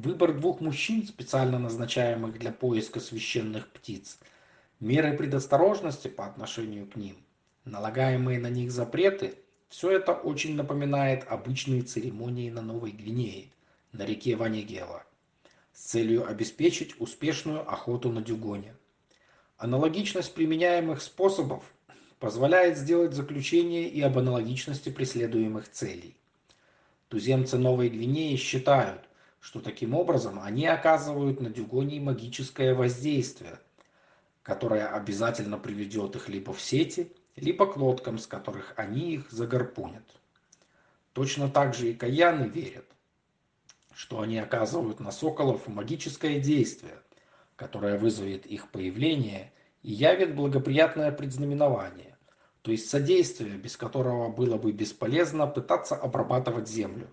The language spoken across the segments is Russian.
выбор двух мужчин, специально назначаемых для поиска священных птиц, меры предосторожности по отношению к ним, налагаемые на них запреты – все это очень напоминает обычные церемонии на Новой Гвинее, на реке Ванегела, с целью обеспечить успешную охоту на дюгоне. Аналогичность применяемых способов позволяет сделать заключение и об аналогичности преследуемых целей. Туземцы Новой Гвинеи считают, что таким образом они оказывают на дюгоней магическое воздействие, которое обязательно приведет их либо в сети, либо к лодкам, с которых они их загарпунят. Точно так же и каяны верят, что они оказывают на соколов магическое действие, которое вызовет их появление и явит благоприятное предзнаменование то есть содействие, без которого было бы бесполезно пытаться обрабатывать землю.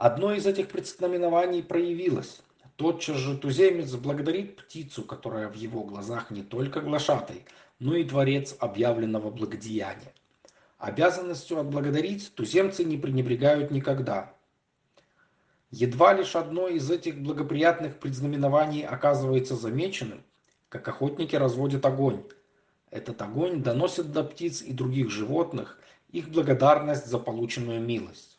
Одно из этих предзнаменований проявилось. Тотчас же туземец благодарит птицу, которая в его глазах не только глашатай, но и творец объявленного благодеяния. Обязанностью отблагодарить туземцы не пренебрегают никогда. Едва лишь одно из этих благоприятных предзнаменований оказывается замеченным, как охотники разводят огонь, этот огонь доносит до птиц и других животных их благодарность за полученную милость.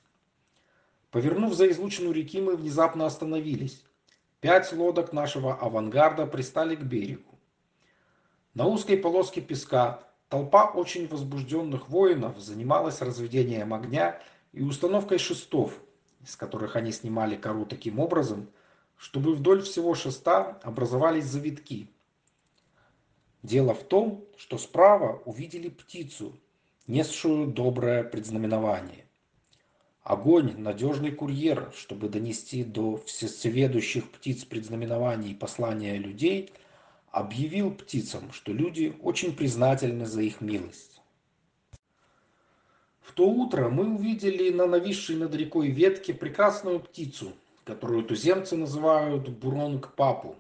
Повернув за излучину реки, мы внезапно остановились. Пять лодок нашего авангарда пристали к берегу. На узкой полоске песка толпа очень возбужденных воинов занималась разведением огня и установкой шестов, из которых они снимали кору таким образом, чтобы вдоль всего шеста образовались завитки – Дело в том, что справа увидели птицу, несшую доброе предзнаменование. Огонь – надежный курьер, чтобы донести до всесведущих птиц предзнаменований послания людей, объявил птицам, что люди очень признательны за их милость. В то утро мы увидели на нависшей над рекой ветке прекрасную птицу, которую туземцы называют буронг-папу.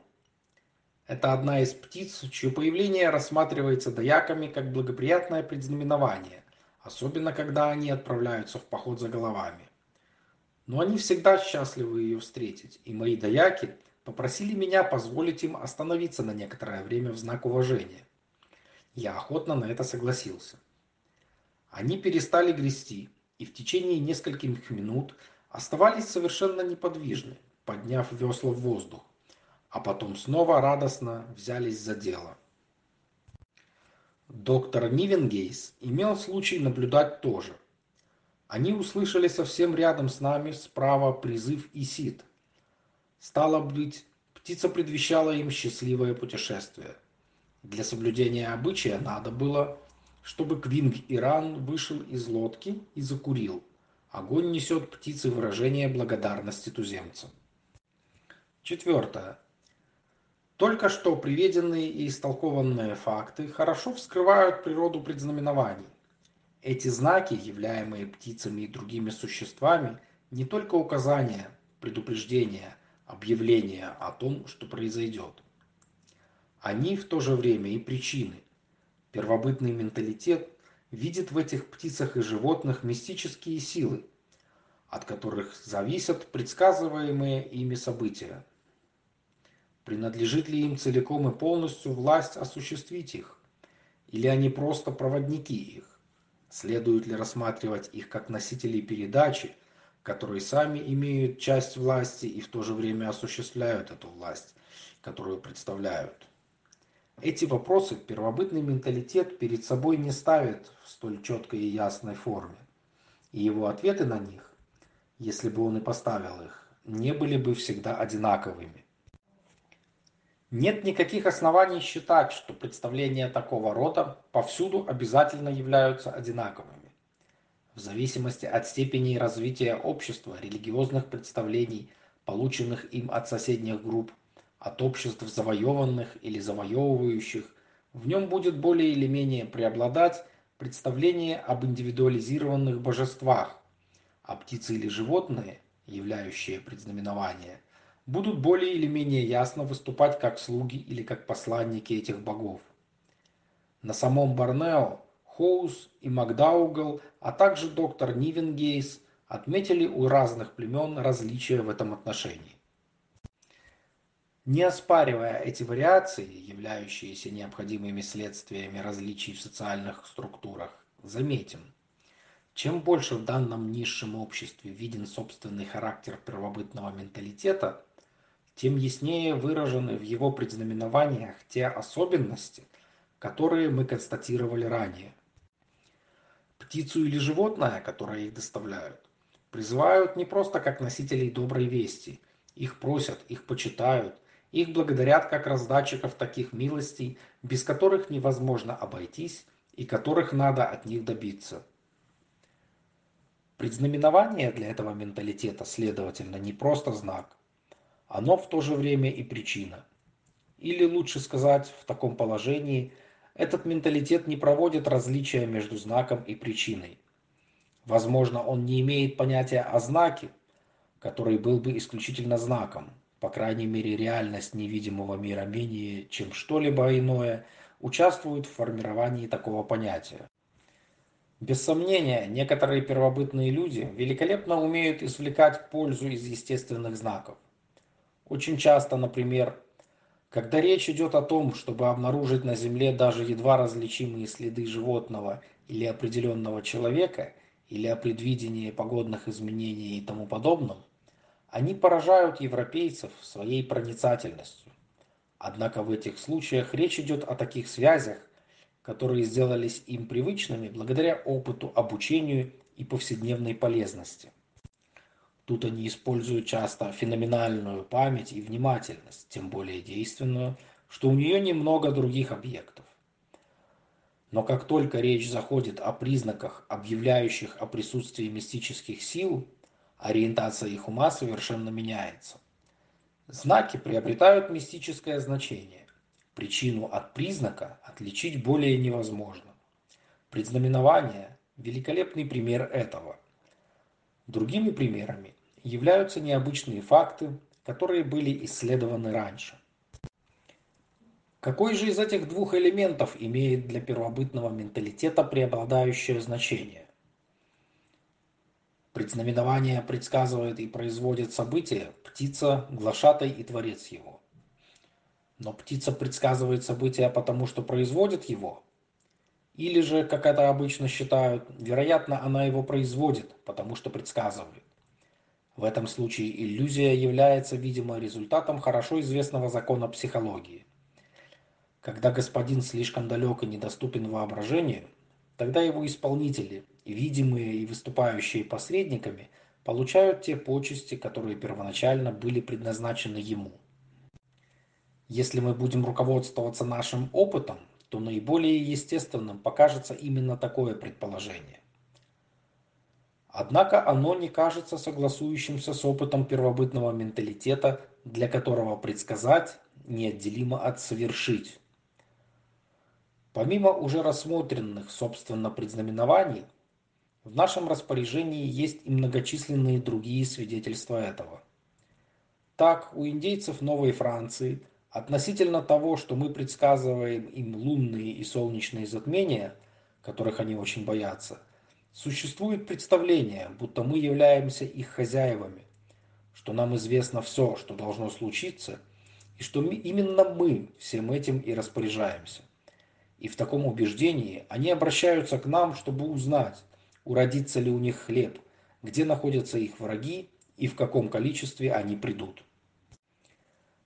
Это одна из птиц, чье появление рассматривается дояками как благоприятное предзнаменование, особенно когда они отправляются в поход за головами. Но они всегда счастливы ее встретить, и мои даяки попросили меня позволить им остановиться на некоторое время в знак уважения. Я охотно на это согласился. Они перестали грести и в течение нескольких минут оставались совершенно неподвижны, подняв весла в воздух а потом снова радостно взялись за дело. Доктор Нивенгейс имел случай наблюдать тоже. Они услышали совсем рядом с нами справа призыв Исид. Стало быть, птица предвещала им счастливое путешествие. Для соблюдения обычая надо было, чтобы Квинг Иран вышел из лодки и закурил. Огонь несет птице выражение благодарности туземцам. Четвертое. Только что приведенные и истолкованные факты хорошо вскрывают природу предзнаменований. Эти знаки, являемые птицами и другими существами, не только указания, предупреждения, объявления о том, что произойдет. Они в то же время и причины. Первобытный менталитет видит в этих птицах и животных мистические силы, от которых зависят предсказываемые ими события. Принадлежит ли им целиком и полностью власть осуществить их? Или они просто проводники их? Следует ли рассматривать их как носителей передачи, которые сами имеют часть власти и в то же время осуществляют эту власть, которую представляют? Эти вопросы первобытный менталитет перед собой не ставит в столь четкой и ясной форме. И его ответы на них, если бы он и поставил их, не были бы всегда одинаковыми. Нет никаких оснований считать, что представления такого рода повсюду обязательно являются одинаковыми. В зависимости от степени развития общества, религиозных представлений, полученных им от соседних групп, от обществ завоеванных или завоевывающих, в нем будет более или менее преобладать представление об индивидуализированных божествах, а птицы или животные, являющие предзнаменование – будут более или менее ясно выступать как слуги или как посланники этих богов. На самом Борнео Хоус и Макдаугал, а также доктор Нивенгейс отметили у разных племен различия в этом отношении. Не оспаривая эти вариации, являющиеся необходимыми следствиями различий в социальных структурах, заметим, чем больше в данном низшем обществе виден собственный характер первобытного менталитета, тем яснее выражены в его предзнаменованиях те особенности, которые мы констатировали ранее. Птицу или животное, которое их доставляют, призывают не просто как носителей доброй вести, их просят, их почитают, их благодарят как раздатчиков таких милостей, без которых невозможно обойтись и которых надо от них добиться. Предзнаменование для этого менталитета, следовательно, не просто знак. Оно в то же время и причина. Или лучше сказать, в таком положении, этот менталитет не проводит различия между знаком и причиной. Возможно, он не имеет понятия о знаке, который был бы исключительно знаком, по крайней мере реальность невидимого мира менее, чем что-либо иное, участвует в формировании такого понятия. Без сомнения, некоторые первобытные люди великолепно умеют извлекать пользу из естественных знаков. Очень часто, например, когда речь идет о том, чтобы обнаружить на Земле даже едва различимые следы животного или определенного человека, или о предвидении погодных изменений и тому подобном, они поражают европейцев своей проницательностью. Однако в этих случаях речь идет о таких связях, которые сделались им привычными благодаря опыту, обучению и повседневной полезности. Тут они используют часто феноменальную память и внимательность, тем более действенную, что у нее немного других объектов. Но как только речь заходит о признаках, объявляющих о присутствии мистических сил, ориентация их ума совершенно меняется. Знаки приобретают мистическое значение. Причину от признака отличить более невозможно. Предзнаменование – великолепный пример этого. Другими примерами являются необычные факты, которые были исследованы раньше. Какой же из этих двух элементов имеет для первобытного менталитета преобладающее значение? Предзнаменование предсказывает и производит события птица, глашатай и творец его. Но птица предсказывает события потому, что производит его. Или же, как это обычно считают, вероятно, она его производит, потому что предсказывает. В этом случае иллюзия является, видимо, результатом хорошо известного закона психологии. Когда господин слишком далек и недоступен воображению, тогда его исполнители, видимые и выступающие посредниками, получают те почести, которые первоначально были предназначены ему. Если мы будем руководствоваться нашим опытом, то наиболее естественным покажется именно такое предположение. Однако оно не кажется согласующимся с опытом первобытного менталитета, для которого предсказать неотделимо от совершить. Помимо уже рассмотренных, собственно, предзнаменований, в нашем распоряжении есть и многочисленные другие свидетельства этого. Так, у индейцев Новой Франции относительно того, что мы предсказываем им лунные и солнечные затмения, которых они очень боятся, существует представление, будто мы являемся их хозяевами, что нам известно все, что должно случиться, и что именно мы всем этим и распоряжаемся. И в таком убеждении они обращаются к нам, чтобы узнать, уродится ли у них хлеб, где находятся их враги и в каком количестве они придут.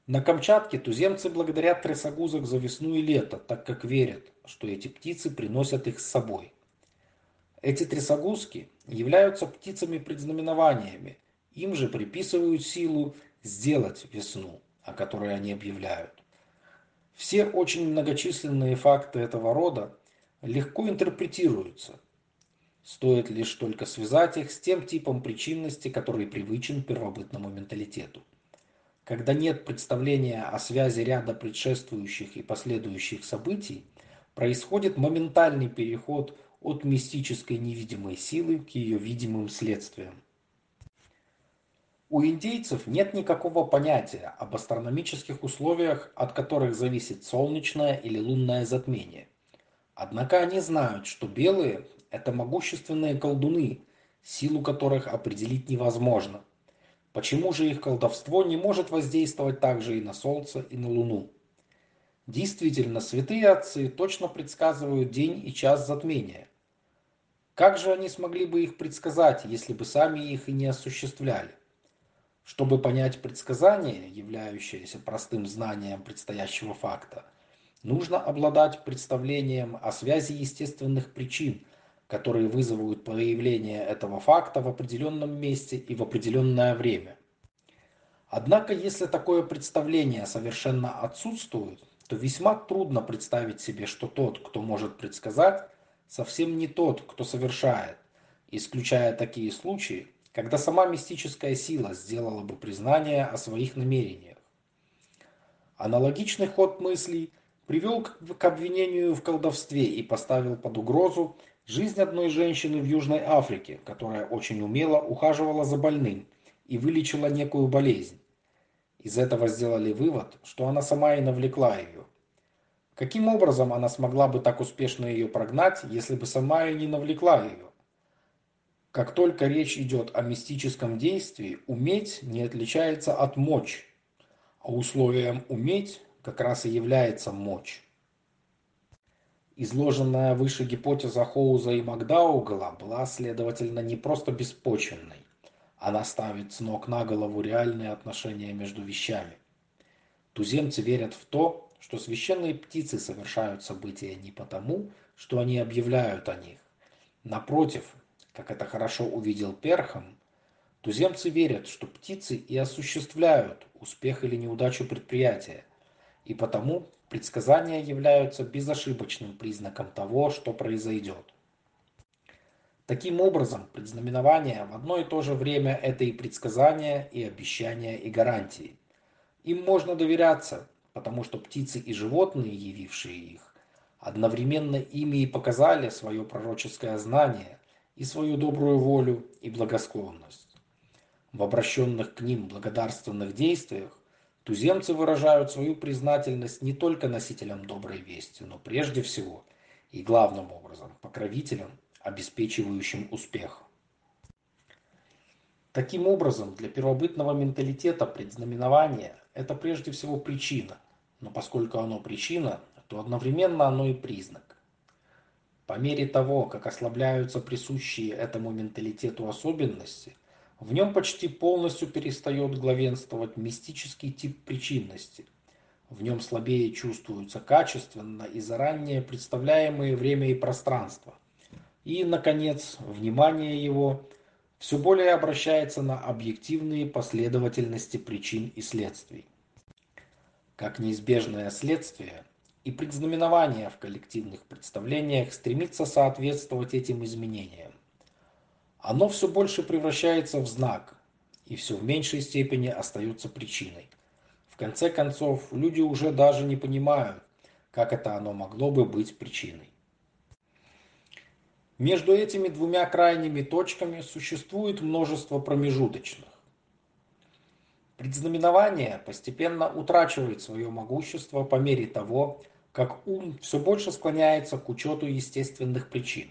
На Камчатке туземцы благодарят трясогузок за весну и лето, так как верят, что эти птицы приносят их с собой. Эти трясогузки являются птицами-предзнаменованиями, им же приписывают силу сделать весну, о которой они объявляют. Все очень многочисленные факты этого рода легко интерпретируются, Стоит лишь только связать их с тем типом причинности, который привычен первобытному менталитету. Когда нет представления о связи ряда предшествующих и последующих событий, происходит моментальный переход от мистической невидимой силы к ее видимым следствиям. У индейцев нет никакого понятия об астрономических условиях, от которых зависит солнечное или лунное затмение. Однако они знают, что белые это могущественные колдуны, силу которых определить невозможно. Почему же их колдовство не может воздействовать также и на Солнце, и на Луну? Действительно, святые отцы точно предсказывают день и час затмения. Как же они смогли бы их предсказать, если бы сами их и не осуществляли? Чтобы понять предсказание, являющееся простым знанием предстоящего факта, нужно обладать представлением о связи естественных причин, которые вызовут появление этого факта в определенном месте и в определенное время. Однако, если такое представление совершенно отсутствует, то весьма трудно представить себе, что тот, кто может предсказать, совсем не тот, кто совершает, исключая такие случаи, когда сама мистическая сила сделала бы признание о своих намерениях. Аналогичный ход мыслей привел к обвинению в колдовстве и поставил под угрозу жизнь одной женщины в Южной Африке, которая очень умело ухаживала за больным и вылечила некую болезнь. Из этого сделали вывод, что она сама и навлекла ее. Каким образом она смогла бы так успешно ее прогнать, если бы сама и не навлекла ее? Как только речь идет о мистическом действии, уметь не отличается от мочь, а условием уметь как раз и является мочь. Изложенная выше гипотеза Хоуза и Макдаугала была, следовательно, не просто беспочвенной. Она ставит с ног на голову реальные отношения между вещами. Туземцы верят в то, что священные птицы совершают события не потому, что они объявляют о них. Напротив, как это хорошо увидел Перхам, туземцы верят, что птицы и осуществляют успех или неудачу предприятия, и потому предсказания являются безошибочным признаком того, что произойдет. Таким образом, предзнаменование в одно и то же время это и предсказания, и обещания, и гарантии. Им можно доверяться, потому что птицы и животные, явившие их, одновременно ими и показали свое пророческое знание и свою добрую волю и благосклонность. В обращенных к ним благодарственных действиях туземцы выражают свою признательность не только носителям доброй вести, но прежде всего и главным образом покровителям обеспечивающим успех. Таким образом, для первобытного менталитета предзнаменование – это прежде всего причина, но поскольку оно причина, то одновременно оно и признак. По мере того, как ослабляются присущие этому менталитету особенности, в нем почти полностью перестает главенствовать мистический тип причинности. В нем слабее чувствуются качественно и заранее представляемые время и пространство – и, наконец, внимание его все более обращается на объективные последовательности причин и следствий. Как неизбежное следствие и предзнаменование в коллективных представлениях стремится соответствовать этим изменениям. Оно все больше превращается в знак и все в меньшей степени остается причиной. В конце концов, люди уже даже не понимают, как это оно могло бы быть причиной. Между этими двумя крайними точками существует множество промежуточных. Предзнаменование постепенно утрачивает свое могущество по мере того, как ум все больше склоняется к учету естественных причин.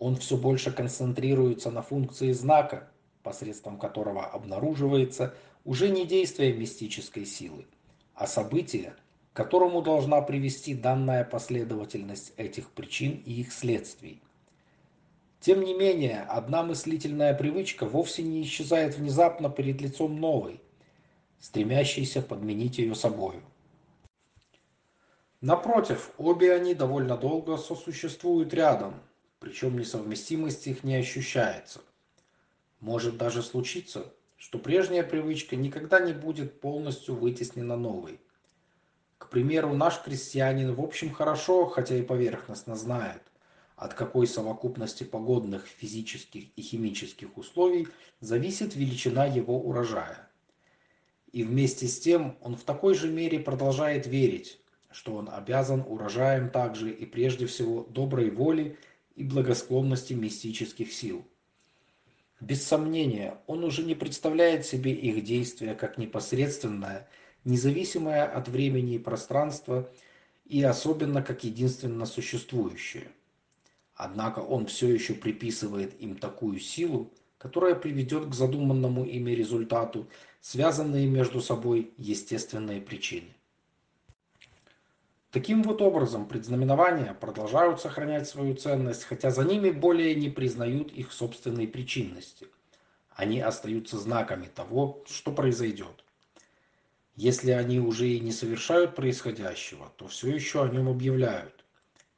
Он все больше концентрируется на функции знака, посредством которого обнаруживается уже не действие мистической силы, а событие, к которому должна привести данная последовательность этих причин и их следствий. Тем не менее, одна мыслительная привычка вовсе не исчезает внезапно перед лицом новой, стремящейся подменить ее собою. Напротив, обе они довольно долго сосуществуют рядом, причем несовместимость их не ощущается. Может даже случиться, что прежняя привычка никогда не будет полностью вытеснена новой. К примеру, наш крестьянин в общем хорошо, хотя и поверхностно знает, от какой совокупности погодных, физических и химических условий зависит величина его урожая. И вместе с тем он в такой же мере продолжает верить, что он обязан урожаем также и прежде всего доброй воли и благосклонности мистических сил. Без сомнения, он уже не представляет себе их действия как непосредственное, независимое от времени и пространства, и особенно как единственно существующее. Однако он все еще приписывает им такую силу, которая приведет к задуманному ими результату связанные между собой естественные причины. Таким вот образом предзнаменования продолжают сохранять свою ценность, хотя за ними более не признают их собственной причинности. Они остаются знаками того, что произойдет. Если они уже и не совершают происходящего, то все еще о нем объявляют.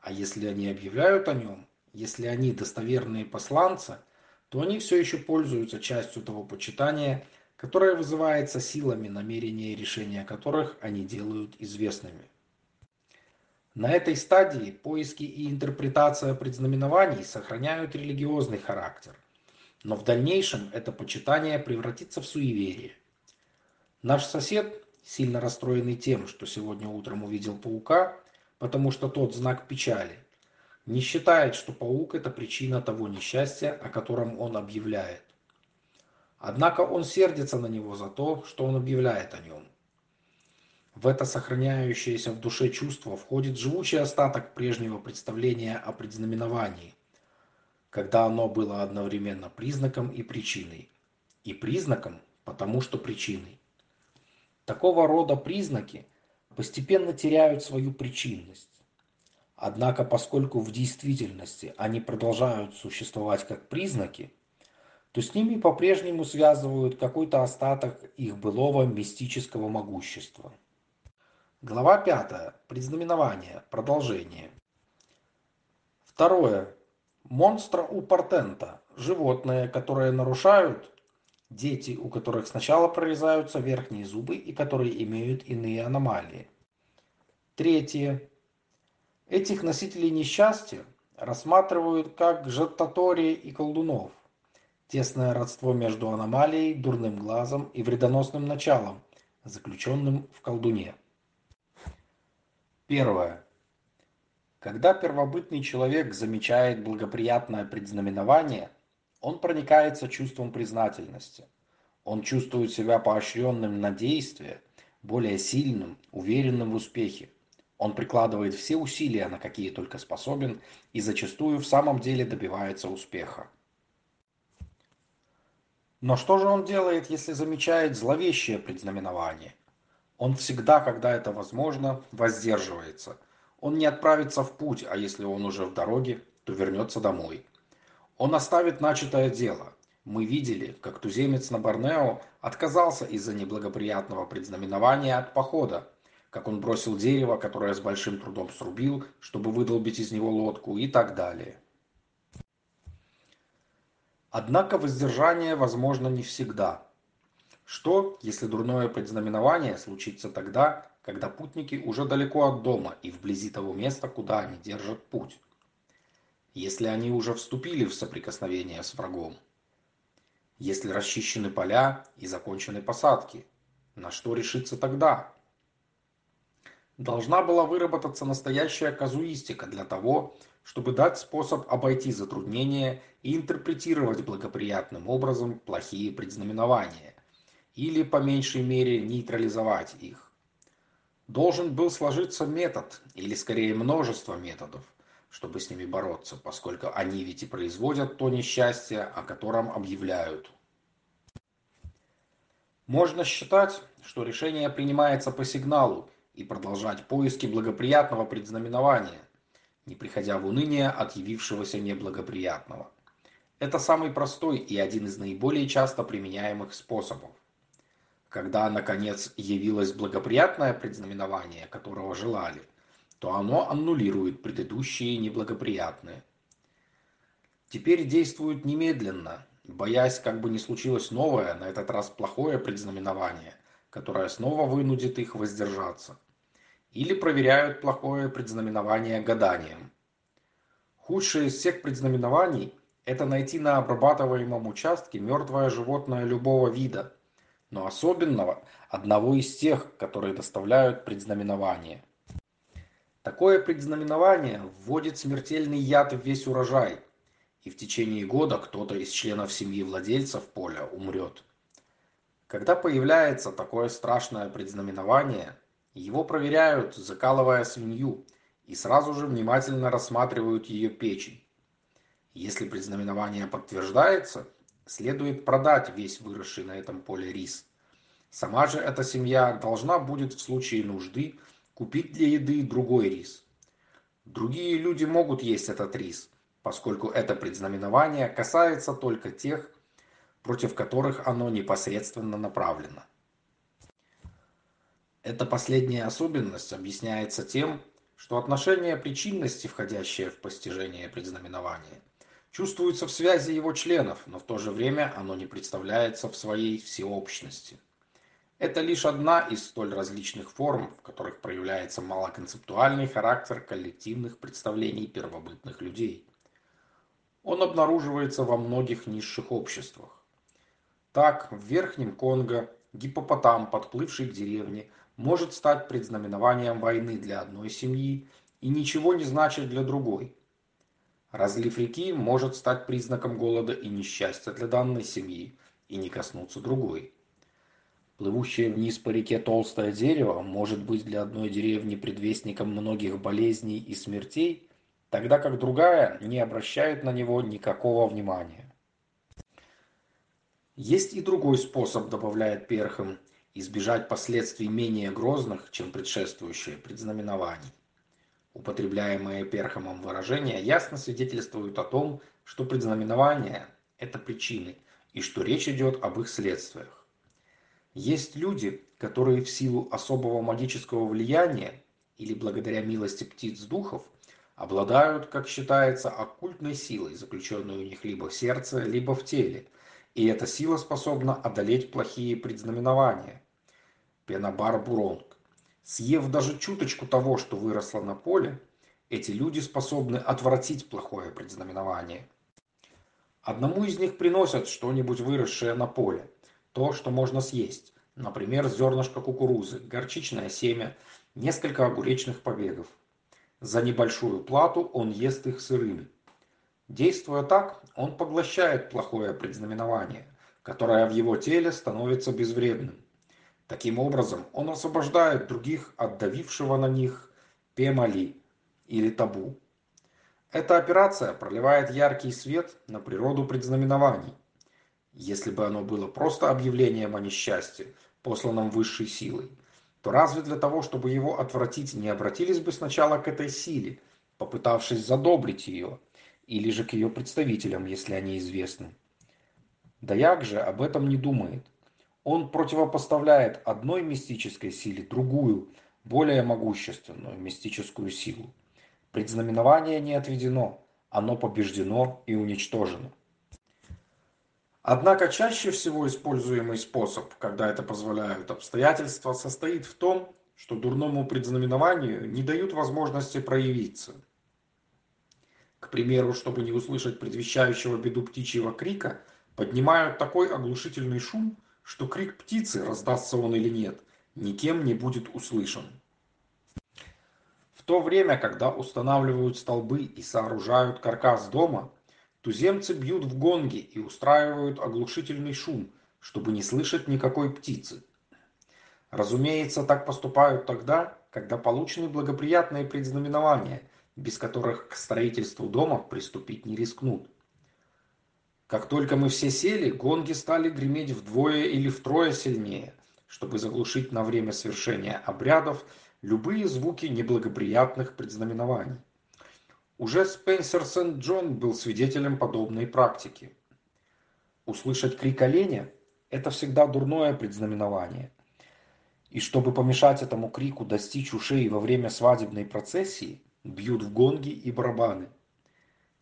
А если они объявляют о нем, если они достоверные посланцы, то они все еще пользуются частью того почитания, которое вызывается силами, намерения и решения которых они делают известными. На этой стадии поиски и интерпретация предзнаменований сохраняют религиозный характер, но в дальнейшем это почитание превратится в суеверие. Наш сосед, сильно расстроенный тем, что сегодня утром увидел паука, потому что тот знак печали, не считает, что паук – это причина того несчастья, о котором он объявляет. Однако он сердится на него за то, что он объявляет о нем. В это сохраняющееся в душе чувство входит живучий остаток прежнего представления о предзнаменовании, когда оно было одновременно признаком и причиной. И признаком, потому что причиной. Такого рода признаки постепенно теряют свою причинность. Однако, поскольку в действительности они продолжают существовать как признаки, то с ними по-прежнему связывают какой-то остаток их былого мистического могущества. Глава 5. Предзнаменование. Продолжение. Второе. Монстра у портента. Животные, которые нарушают, дети, у которых сначала прорезаются верхние зубы и которые имеют иные аномалии. Третье. Этих носителей несчастья рассматривают как жаттатори и колдунов. Тесное родство между аномалией, дурным глазом и вредоносным началом, заключенным в колдуне. Первое. Когда первобытный человек замечает благоприятное предзнаменование, он проникается чувством признательности. Он чувствует себя поощренным на действие, более сильным, уверенным в успехе. Он прикладывает все усилия, на какие только способен, и зачастую в самом деле добивается успеха. Но что же он делает, если замечает зловещее предзнаменование? Он всегда, когда это возможно, воздерживается. Он не отправится в путь, а если он уже в дороге, то вернется домой. Он оставит начатое дело. Мы видели, как туземец на Борнео отказался из-за неблагоприятного предзнаменования от похода, как он бросил дерево, которое с большим трудом срубил, чтобы выдолбить из него лодку и так далее. Однако воздержание возможно не всегда. Что, если дурное предзнаменование случится тогда, когда путники уже далеко от дома и вблизи того места, куда они держат путь? Если они уже вступили в соприкосновение с врагом? Если расчищены поля и закончены посадки? На что решиться тогда? Должна была выработаться настоящая казуистика для того, чтобы дать способ обойти затруднения и интерпретировать благоприятным образом плохие предзнаменования или, по меньшей мере, нейтрализовать их. Должен был сложиться метод, или скорее множество методов, чтобы с ними бороться, поскольку они ведь и производят то несчастье, о котором объявляют. Можно считать, что решение принимается по сигналу и продолжать поиски благоприятного предзнаменования, не приходя в уныние от явившегося неблагоприятного. Это самый простой и один из наиболее часто применяемых способов. Когда, наконец, явилось благоприятное предзнаменование, которого желали, то оно аннулирует предыдущие неблагоприятные. Теперь действуют немедленно, боясь, как бы не случилось новое, на этот раз плохое предзнаменование, которое снова вынудит их воздержаться. Или проверяют плохое предзнаменование гаданием. Худшее из всех предзнаменований – это найти на обрабатываемом участке мертвое животное любого вида – но особенного одного из тех, которые доставляют предзнаменование. Такое предзнаменование вводит смертельный яд в весь урожай, и в течение года кто-то из членов семьи владельцев поля умрет. Когда появляется такое страшное предзнаменование, его проверяют, закалывая свинью, и сразу же внимательно рассматривают ее печень. Если предзнаменование подтверждается, следует продать весь выросший на этом поле рис. Сама же эта семья должна будет в случае нужды купить для еды другой рис. Другие люди могут есть этот рис, поскольку это предзнаменование касается только тех, против которых оно непосредственно направлено. Эта последняя особенность объясняется тем, что отношение причинности, входящее в постижение предзнаменования, чувствуется в связи его членов, но в то же время оно не представляется в своей всеобщности. Это лишь одна из столь различных форм, в которых проявляется малоконцептуальный характер коллективных представлений первобытных людей. Он обнаруживается во многих низших обществах. Так, в Верхнем Конго гипопотам, подплывший к деревне, может стать предзнаменованием войны для одной семьи и ничего не значит для другой. Разлив реки может стать признаком голода и несчастья для данной семьи и не коснуться другой. Плывущее вниз по реке толстое дерево может быть для одной деревни предвестником многих болезней и смертей, тогда как другая не обращает на него никакого внимания. Есть и другой способ, добавляет Перхам, избежать последствий менее грозных, чем предшествующие предзнаменований. Употребляемые Перхамом выражения ясно свидетельствуют о том, что предзнаменования – это причины, и что речь идет об их следствиях. Есть люди, которые в силу особого магического влияния или благодаря милости птиц-духов обладают, как считается, оккультной силой, заключенной у них либо в сердце, либо в теле – и эта сила способна одолеть плохие предзнаменования. Пенабар Буронг. Съев даже чуточку того, что выросло на поле, эти люди способны отвратить плохое предзнаменование. Одному из них приносят что-нибудь выросшее на поле, то, что можно съесть, например, зернышко кукурузы, горчичное семя, несколько огуречных побегов. За небольшую плату он ест их сырыми. Действуя так, он поглощает плохое предзнаменование, которое в его теле становится безвредным. Таким образом, он освобождает других от давившего на них пемали или табу. Эта операция проливает яркий свет на природу предзнаменований. Если бы оно было просто объявлением о несчастье, посланном высшей силой, то разве для того, чтобы его отвратить, не обратились бы сначала к этой силе, попытавшись задобрить ее – или же к ее представителям, если они известны. Даяк же об этом не думает. Он противопоставляет одной мистической силе другую, более могущественную мистическую силу. Предзнаменование не отведено, оно побеждено и уничтожено. Однако чаще всего используемый способ, когда это позволяют обстоятельства, состоит в том, что дурному предзнаменованию не дают возможности проявиться – к примеру, чтобы не услышать предвещающего беду птичьего крика, поднимают такой оглушительный шум, что крик птицы, раздастся он или нет, никем не будет услышан. В то время, когда устанавливают столбы и сооружают каркас дома, туземцы бьют в гонги и устраивают оглушительный шум, чтобы не слышать никакой птицы. Разумеется, так поступают тогда, когда получены благоприятные предзнаменования – без которых к строительству дома приступить не рискнут. Как только мы все сели, гонги стали греметь вдвое или втрое сильнее, чтобы заглушить на время свершения обрядов любые звуки неблагоприятных предзнаменований. Уже Спенсер Сент-Джон был свидетелем подобной практики. Услышать крик оленя – это всегда дурное предзнаменование. И чтобы помешать этому крику достичь ушей во время свадебной процессии – бьют в гонги и барабаны.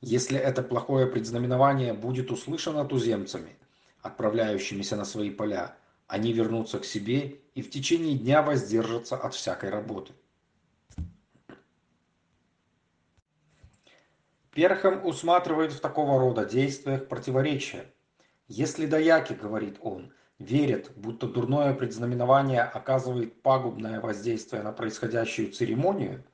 Если это плохое предзнаменование будет услышано туземцами, отправляющимися на свои поля, они вернутся к себе и в течение дня воздержатся от всякой работы. Перхам усматривает в такого рода действиях противоречия. Если даяки, говорит он, верят, будто дурное предзнаменование оказывает пагубное воздействие на происходящую церемонию,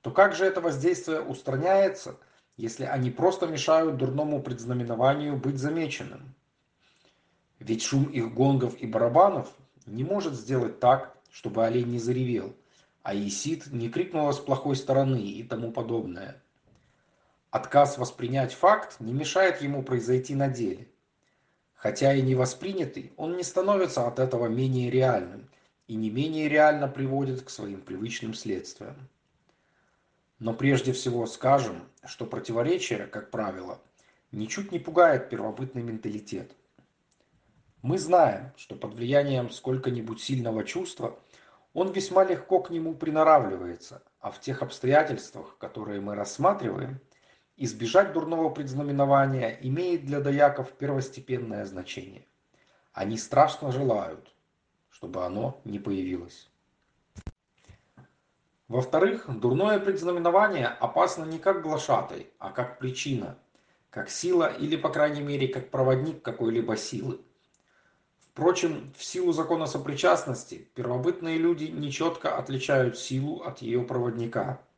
то как же это воздействие устраняется, если они просто мешают дурному предзнаменованию быть замеченным? Ведь шум их гонгов и барабанов не может сделать так, чтобы олень не заревел, а Исид не крикнула с плохой стороны и тому подобное. Отказ воспринять факт не мешает ему произойти на деле. Хотя и не воспринятый, он не становится от этого менее реальным и не менее реально приводит к своим привычным следствиям. Но прежде всего скажем, что противоречие, как правило, ничуть не пугает первобытный менталитет. Мы знаем, что под влиянием сколько-нибудь сильного чувства он весьма легко к нему приноравливается, а в тех обстоятельствах, которые мы рассматриваем – Избежать дурного предзнаменования имеет для даяков первостепенное значение. Они страшно желают, чтобы оно не появилось. Во-вторых, дурное предзнаменование опасно не как глашатай, а как причина, как сила или, по крайней мере, как проводник какой-либо силы. Впрочем, в силу закона сопричастности первобытные люди нечетко отличают силу от ее проводника –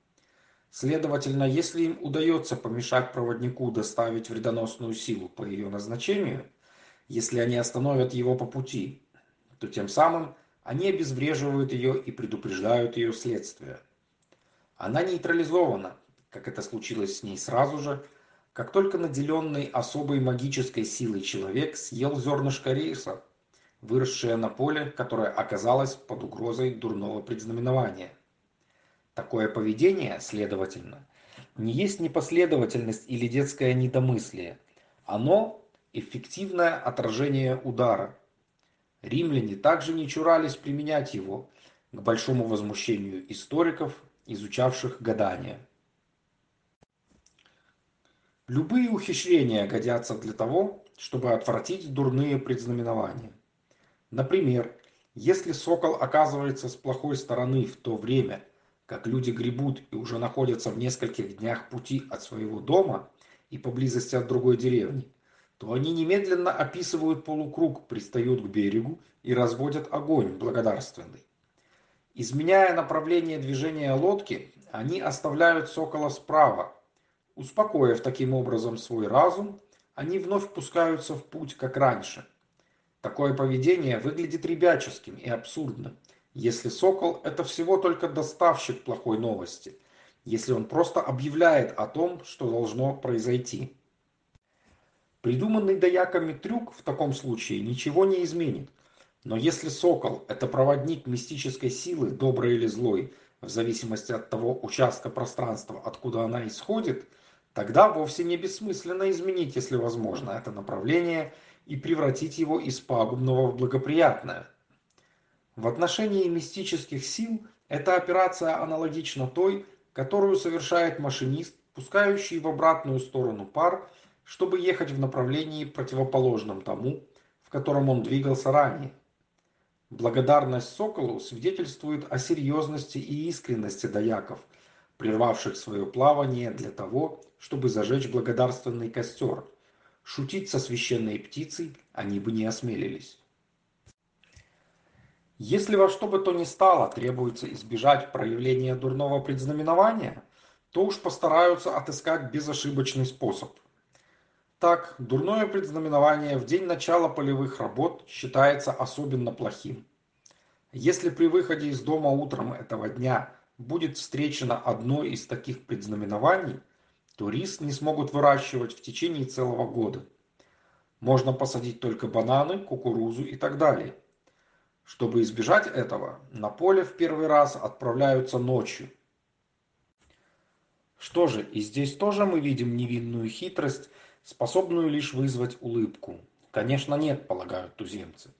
Следовательно, если им удается помешать проводнику доставить вредоносную силу по ее назначению, если они остановят его по пути, то тем самым они обезвреживают ее и предупреждают ее следствие. Она нейтрализована, как это случилось с ней сразу же, как только наделенный особой магической силой человек съел зернышко риса, выросшее на поле, которое оказалось под угрозой дурного предзнаменования – Такое поведение, следовательно, не есть непоследовательность или детское недомыслие. Оно – эффективное отражение удара. Римляне также не чурались применять его к большому возмущению историков, изучавших гадания. Любые ухищрения годятся для того, чтобы отвратить дурные предзнаменования. Например, если сокол оказывается с плохой стороны в то время – как люди гребут и уже находятся в нескольких днях пути от своего дома и поблизости от другой деревни, то они немедленно описывают полукруг, пристают к берегу и разводят огонь благодарственный. Изменяя направление движения лодки, они оставляют сокола справа. Успокоив таким образом свой разум, они вновь пускаются в путь, как раньше. Такое поведение выглядит ребяческим и абсурдным – если сокол – это всего только доставщик плохой новости, если он просто объявляет о том, что должно произойти. Придуманный дояками трюк в таком случае ничего не изменит. Но если сокол – это проводник мистической силы, доброй или злой, в зависимости от того участка пространства, откуда она исходит, тогда вовсе не бессмысленно изменить, если возможно, это направление и превратить его из пагубного в благоприятное – в отношении мистических сил эта операция аналогична той, которую совершает машинист, пускающий в обратную сторону пар, чтобы ехать в направлении противоположном тому, в котором он двигался ранее. Благодарность Соколу свидетельствует о серьезности и искренности дояков, прервавших свое плавание для того, чтобы зажечь благодарственный костер. Шутить со священной птицей они бы не осмелились. Если во что бы то ни стало требуется избежать проявления дурного предзнаменования, то уж постараются отыскать безошибочный способ. Так, дурное предзнаменование в день начала полевых работ считается особенно плохим. Если при выходе из дома утром этого дня будет встречено одно из таких предзнаменований, то рис не смогут выращивать в течение целого года. Можно посадить только бананы, кукурузу и так далее – чтобы избежать этого, на поле в первый раз отправляются ночью. Что же, и здесь тоже мы видим невинную хитрость, способную лишь вызвать улыбку. Конечно, нет, полагают туземцы.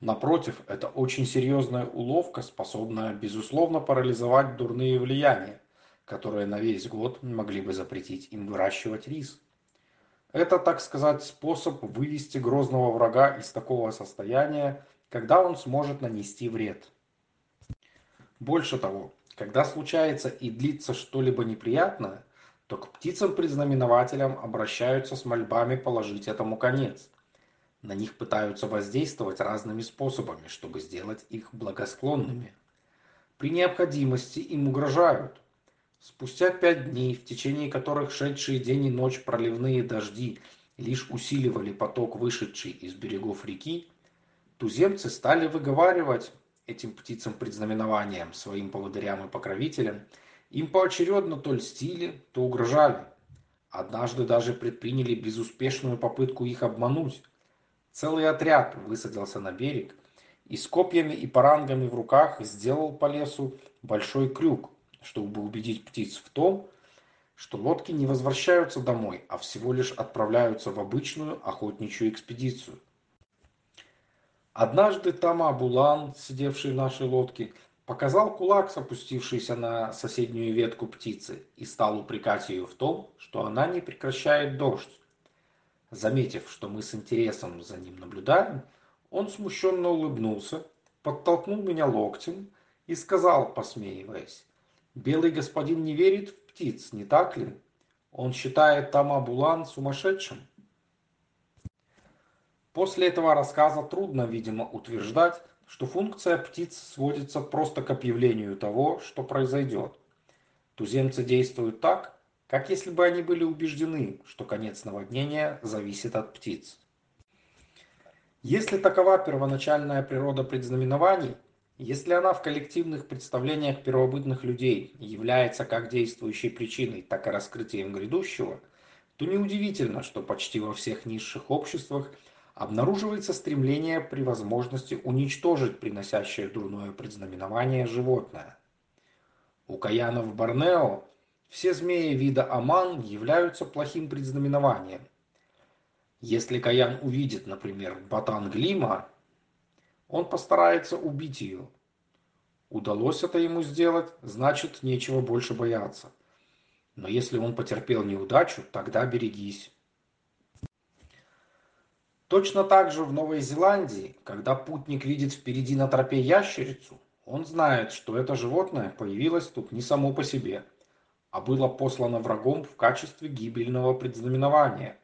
Напротив, это очень серьезная уловка, способная, безусловно, парализовать дурные влияния, которые на весь год могли бы запретить им выращивать рис. Это, так сказать, способ вывести грозного врага из такого состояния, когда он сможет нанести вред. Больше того, когда случается и длится что-либо неприятное, то к птицам-предзнаменователям обращаются с мольбами положить этому конец. На них пытаются воздействовать разными способами, чтобы сделать их благосклонными. При необходимости им угрожают. Спустя пять дней, в течение которых шедшие день и ночь проливные дожди лишь усиливали поток вышедший из берегов реки, Туземцы стали выговаривать этим птицам предзнаменованием, своим поводырям и покровителям. Им поочередно то льстили, то угрожали. Однажды даже предприняли безуспешную попытку их обмануть. Целый отряд высадился на берег и с копьями и парангами в руках сделал по лесу большой крюк, чтобы убедить птиц в том, что лодки не возвращаются домой, а всего лишь отправляются в обычную охотничью экспедицию. Однажды Тама Булан, сидевший в нашей лодке, показал кулак с опустившейся на соседнюю ветку птицы и стал упрекать ее в том, что она не прекращает дождь. Заметив, что мы с интересом за ним наблюдаем, он смущенно улыбнулся, подтолкнул меня локтем и сказал, посмеиваясь, «Белый господин не верит в птиц, не так ли? Он считает Тама Булан сумасшедшим». После этого рассказа трудно, видимо, утверждать, что функция птиц сводится просто к объявлению того, что произойдет. Туземцы действуют так, как если бы они были убеждены, что конец наводнения зависит от птиц. Если такова первоначальная природа предзнаменований, если она в коллективных представлениях первобытных людей является как действующей причиной, так и раскрытием грядущего, то неудивительно, что почти во всех низших обществах – обнаруживается стремление при возможности уничтожить приносящее дурное предзнаменование животное. У каянов Борнео все змеи вида аман являются плохим предзнаменованием. Если каян увидит, например, батан глима, он постарается убить ее. Удалось это ему сделать, значит, нечего больше бояться. Но если он потерпел неудачу, тогда берегись. Точно так же в Новой Зеландии, когда путник видит впереди на тропе ящерицу, он знает, что это животное появилось тут не само по себе, а было послано врагом в качестве гибельного предзнаменования,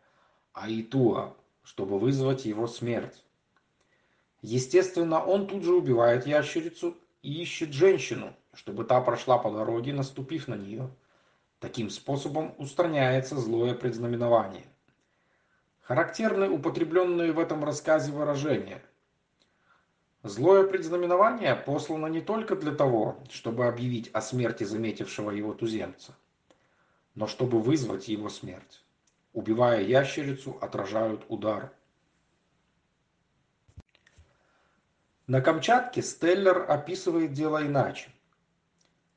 Аитуа, чтобы вызвать его смерть. Естественно, он тут же убивает ящерицу и ищет женщину, чтобы та прошла по дороге, наступив на нее. Таким способом устраняется злое предзнаменование. Характерны употребленные в этом рассказе выражения. Злое предзнаменование послано не только для того, чтобы объявить о смерти заметившего его туземца, но чтобы вызвать его смерть. Убивая ящерицу, отражают удар. На Камчатке Стеллер описывает дело иначе.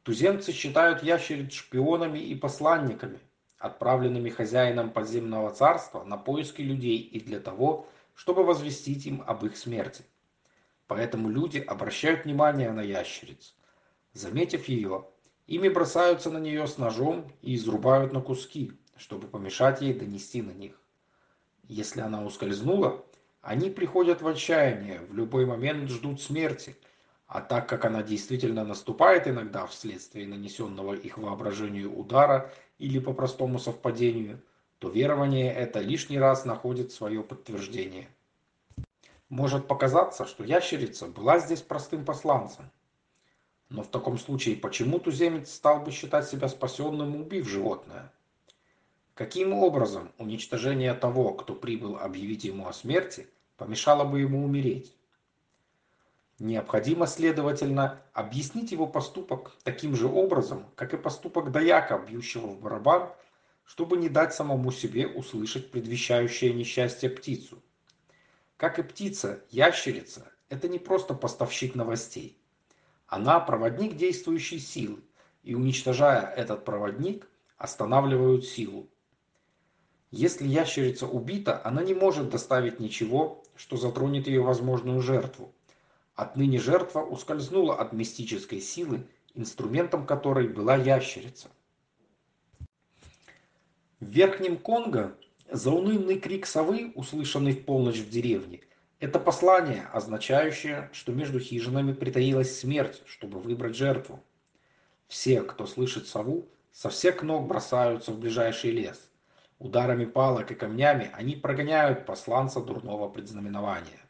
Туземцы считают ящериц шпионами и посланниками – отправленными хозяином подземного царства на поиски людей и для того, чтобы возвестить им об их смерти. Поэтому люди обращают внимание на ящериц. Заметив ее, ими бросаются на нее с ножом и изрубают на куски, чтобы помешать ей донести на них. Если она ускользнула, они приходят в отчаяние, в любой момент ждут смерти, а так как она действительно наступает иногда вследствие нанесенного их воображению удара или по простому совпадению, то верование это лишний раз находит свое подтверждение. Может показаться, что ящерица была здесь простым посланцем. Но в таком случае почему туземец стал бы считать себя спасенным, убив животное? Каким образом уничтожение того, кто прибыл объявить ему о смерти, помешало бы ему умереть? Необходимо, следовательно, объяснить его поступок таким же образом, как и поступок даяка, бьющего в барабан, чтобы не дать самому себе услышать предвещающее несчастье птицу. Как и птица, ящерица – это не просто поставщик новостей. Она – проводник действующей силы, и уничтожая этот проводник, останавливают силу. Если ящерица убита, она не может доставить ничего, что затронет ее возможную жертву. Отныне жертва ускользнула от мистической силы, инструментом которой была ящерица. В Верхнем Конго заунывный крик совы, услышанный в полночь в деревне, это послание, означающее, что между хижинами притаилась смерть, чтобы выбрать жертву. Все, кто слышит сову, со всех ног бросаются в ближайший лес. Ударами палок и камнями они прогоняют посланца дурного предзнаменования.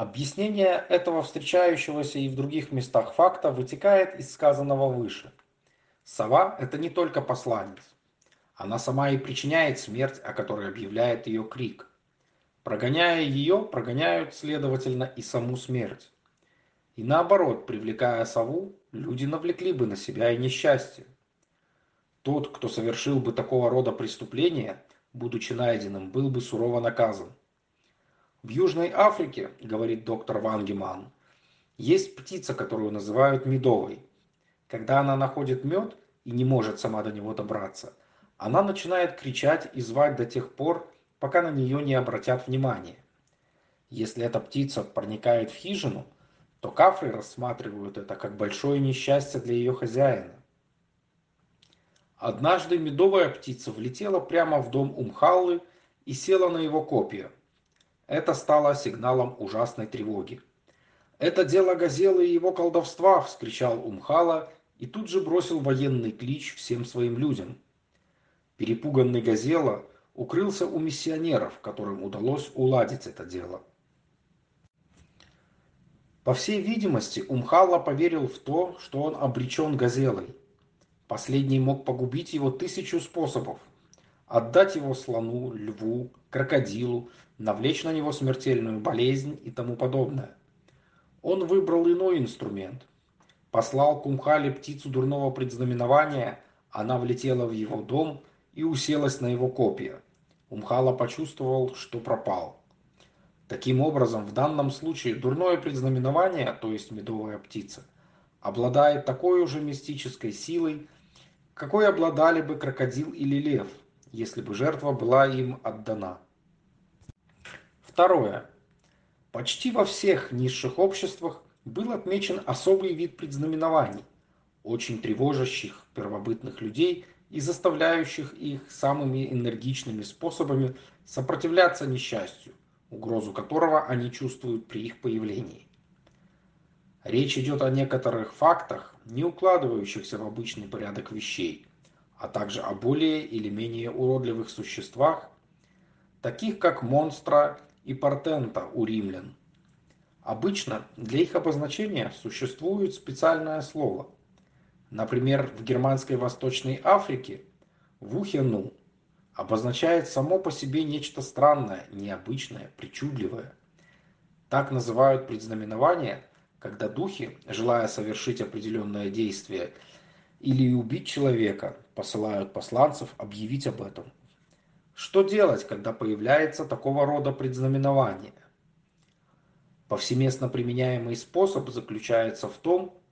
Объяснение этого встречающегося и в других местах факта вытекает из сказанного выше. Сова – это не только посланец. Она сама и причиняет смерть, о которой объявляет ее крик. Прогоняя ее, прогоняют, следовательно, и саму смерть. И наоборот, привлекая сову, люди навлекли бы на себя и несчастье. Тот, кто совершил бы такого рода преступление, будучи найденным, был бы сурово наказан. В Южной Африке, говорит доктор Вангеман, есть птица, которую называют медовой. Когда она находит мед и не может сама до него добраться, она начинает кричать и звать до тех пор, пока на нее не обратят внимания. Если эта птица проникает в хижину, то кафры рассматривают это как большое несчастье для ее хозяина. Однажды медовая птица влетела прямо в дом Умхаллы и села на его копья. Это стало сигналом ужасной тревоги. «Это дело Газелы и его колдовства!» – вскричал Умхала и тут же бросил военный клич всем своим людям. Перепуганный Газела укрылся у миссионеров, которым удалось уладить это дело. По всей видимости, Умхала поверил в то, что он обречен Газелой. Последний мог погубить его тысячу способов. Отдать его слону, льву, крокодилу, навлечь на него смертельную болезнь и тому подобное. Он выбрал иной инструмент. Послал Кумхали птицу дурного предзнаменования, она влетела в его дом и уселась на его копья. Умхала почувствовал, что пропал. Таким образом, в данном случае дурное предзнаменование, то есть медовая птица, обладает такой же мистической силой, какой обладали бы крокодил или лев, если бы жертва была им отдана. Второе. Почти во всех низших обществах был отмечен особый вид предзнаменований, очень тревожащих первобытных людей и заставляющих их самыми энергичными способами сопротивляться несчастью, угрозу которого они чувствуют при их появлении. Речь идет о некоторых фактах, не укладывающихся в обычный порядок вещей, а также о более или менее уродливых существах, таких как монстра и портента у римлян. Обычно для их обозначения существует специальное слово. Например, в германской Восточной Африке вухену обозначает само по себе нечто странное, необычное, причудливое. Так называют предзнаменования, когда духи, желая совершить определенное действие или убить человека, посылают посланцев объявить об этом. Что делать, когда появляется такого рода предзнаменование? Повсеместно применяемый способ заключается в том,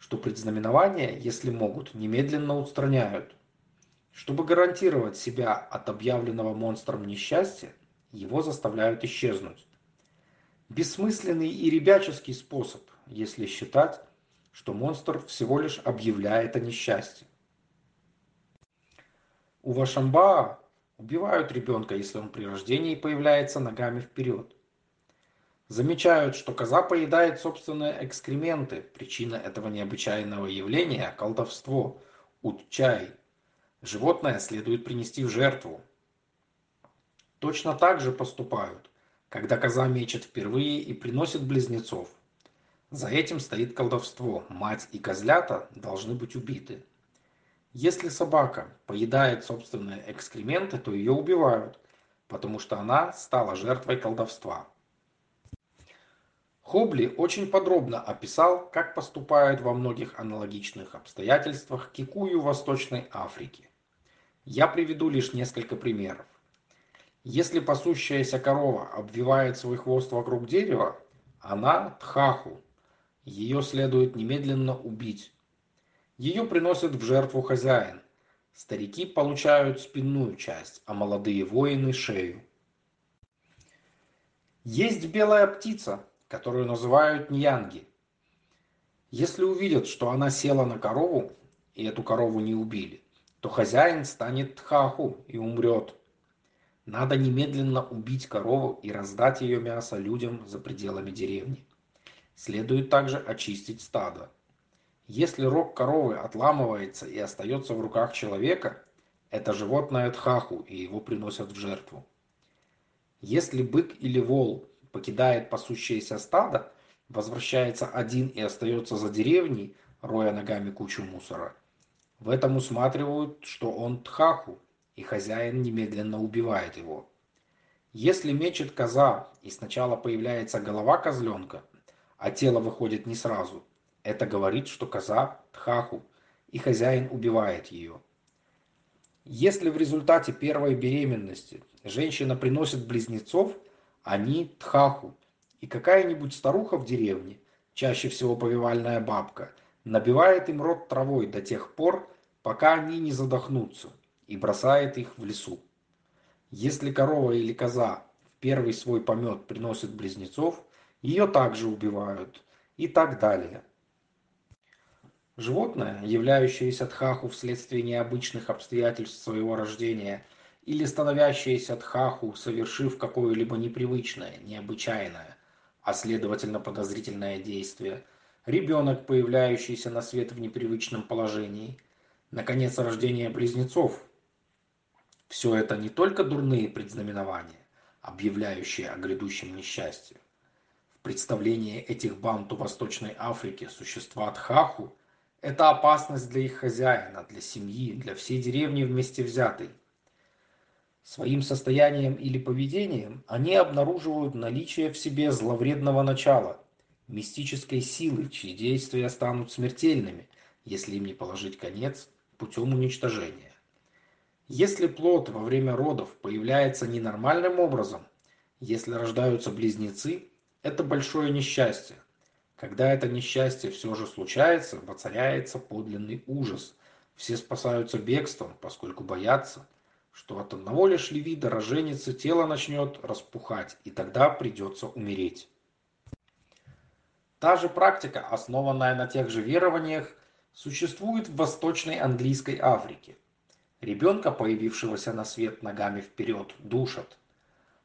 что предзнаменования, если могут, немедленно устраняют. Чтобы гарантировать себя от объявленного монстром несчастья, его заставляют исчезнуть. Бессмысленный и ребяческий способ, если считать, что монстр всего лишь объявляет о несчастье. У Вашамбаа убивают ребенка, если он при рождении появляется ногами вперед. Замечают, что коза поедает собственные экскременты. Причина этого необычайного явления – колдовство, утчай. Животное следует принести в жертву. Точно так же поступают, когда коза мечет впервые и приносит близнецов. За этим стоит колдовство. Мать и козлята должны быть убиты. Если собака поедает собственные экскременты, то ее убивают, потому что она стала жертвой колдовства. Хобли очень подробно описал, как поступают во многих аналогичных обстоятельствах кикую Восточной Африки. Я приведу лишь несколько примеров. Если пасущаяся корова обвивает свой хвост вокруг дерева, она тхаху. Ее следует немедленно убить. Ее приносят в жертву хозяин. Старики получают спинную часть, а молодые воины – шею. Есть белая птица, которую называют ньянги. Если увидят, что она села на корову, и эту корову не убили, то хозяин станет тхаху и умрет. Надо немедленно убить корову и раздать ее мясо людям за пределами деревни. Следует также очистить стадо. Если рог коровы отламывается и остается в руках человека, это животное тхаху, и его приносят в жертву. Если бык или вол покидает пасущееся стадо, возвращается один и остается за деревней, роя ногами кучу мусора, в этом усматривают, что он тхаху, и хозяин немедленно убивает его. Если мечет коза, и сначала появляется голова козленка, а тело выходит не сразу, это говорит, что коза тхаху, и хозяин убивает ее. Если в результате первой беременности женщина приносит близнецов, они тхаху, и какая-нибудь старуха в деревне, чаще всего повивальная бабка, набивает им рот травой до тех пор, пока они не задохнутся, и бросает их в лесу. Если корова или коза в первый свой помет приносит близнецов, ее также убивают и так далее. Животное, являющееся тхаху вследствие необычных обстоятельств своего рождения или становящееся тхаху, совершив какое-либо непривычное, необычайное, а следовательно подозрительное действие, ребенок, появляющийся на свет в непривычном положении, наконец, рождение близнецов. Все это не только дурные предзнаменования, объявляющие о грядущем несчастье. В представлении этих банту Восточной Африки существа Тхаху – это опасность для их хозяина, для семьи, для всей деревни вместе взятой. Своим состоянием или поведением они обнаруживают наличие в себе зловредного начала, мистической силы, чьи действия станут смертельными, если им не положить конец путем уничтожения. Если плод во время родов появляется ненормальным образом, если рождаются близнецы, это большое несчастье. Когда это несчастье все же случается, воцаряется подлинный ужас. Все спасаются бегством, поскольку боятся, что от одного лишь левида роженицы тело начнет распухать, и тогда придется умереть. Та же практика, основанная на тех же верованиях, существует в Восточной Английской Африке. Ребенка, появившегося на свет ногами вперед, душат.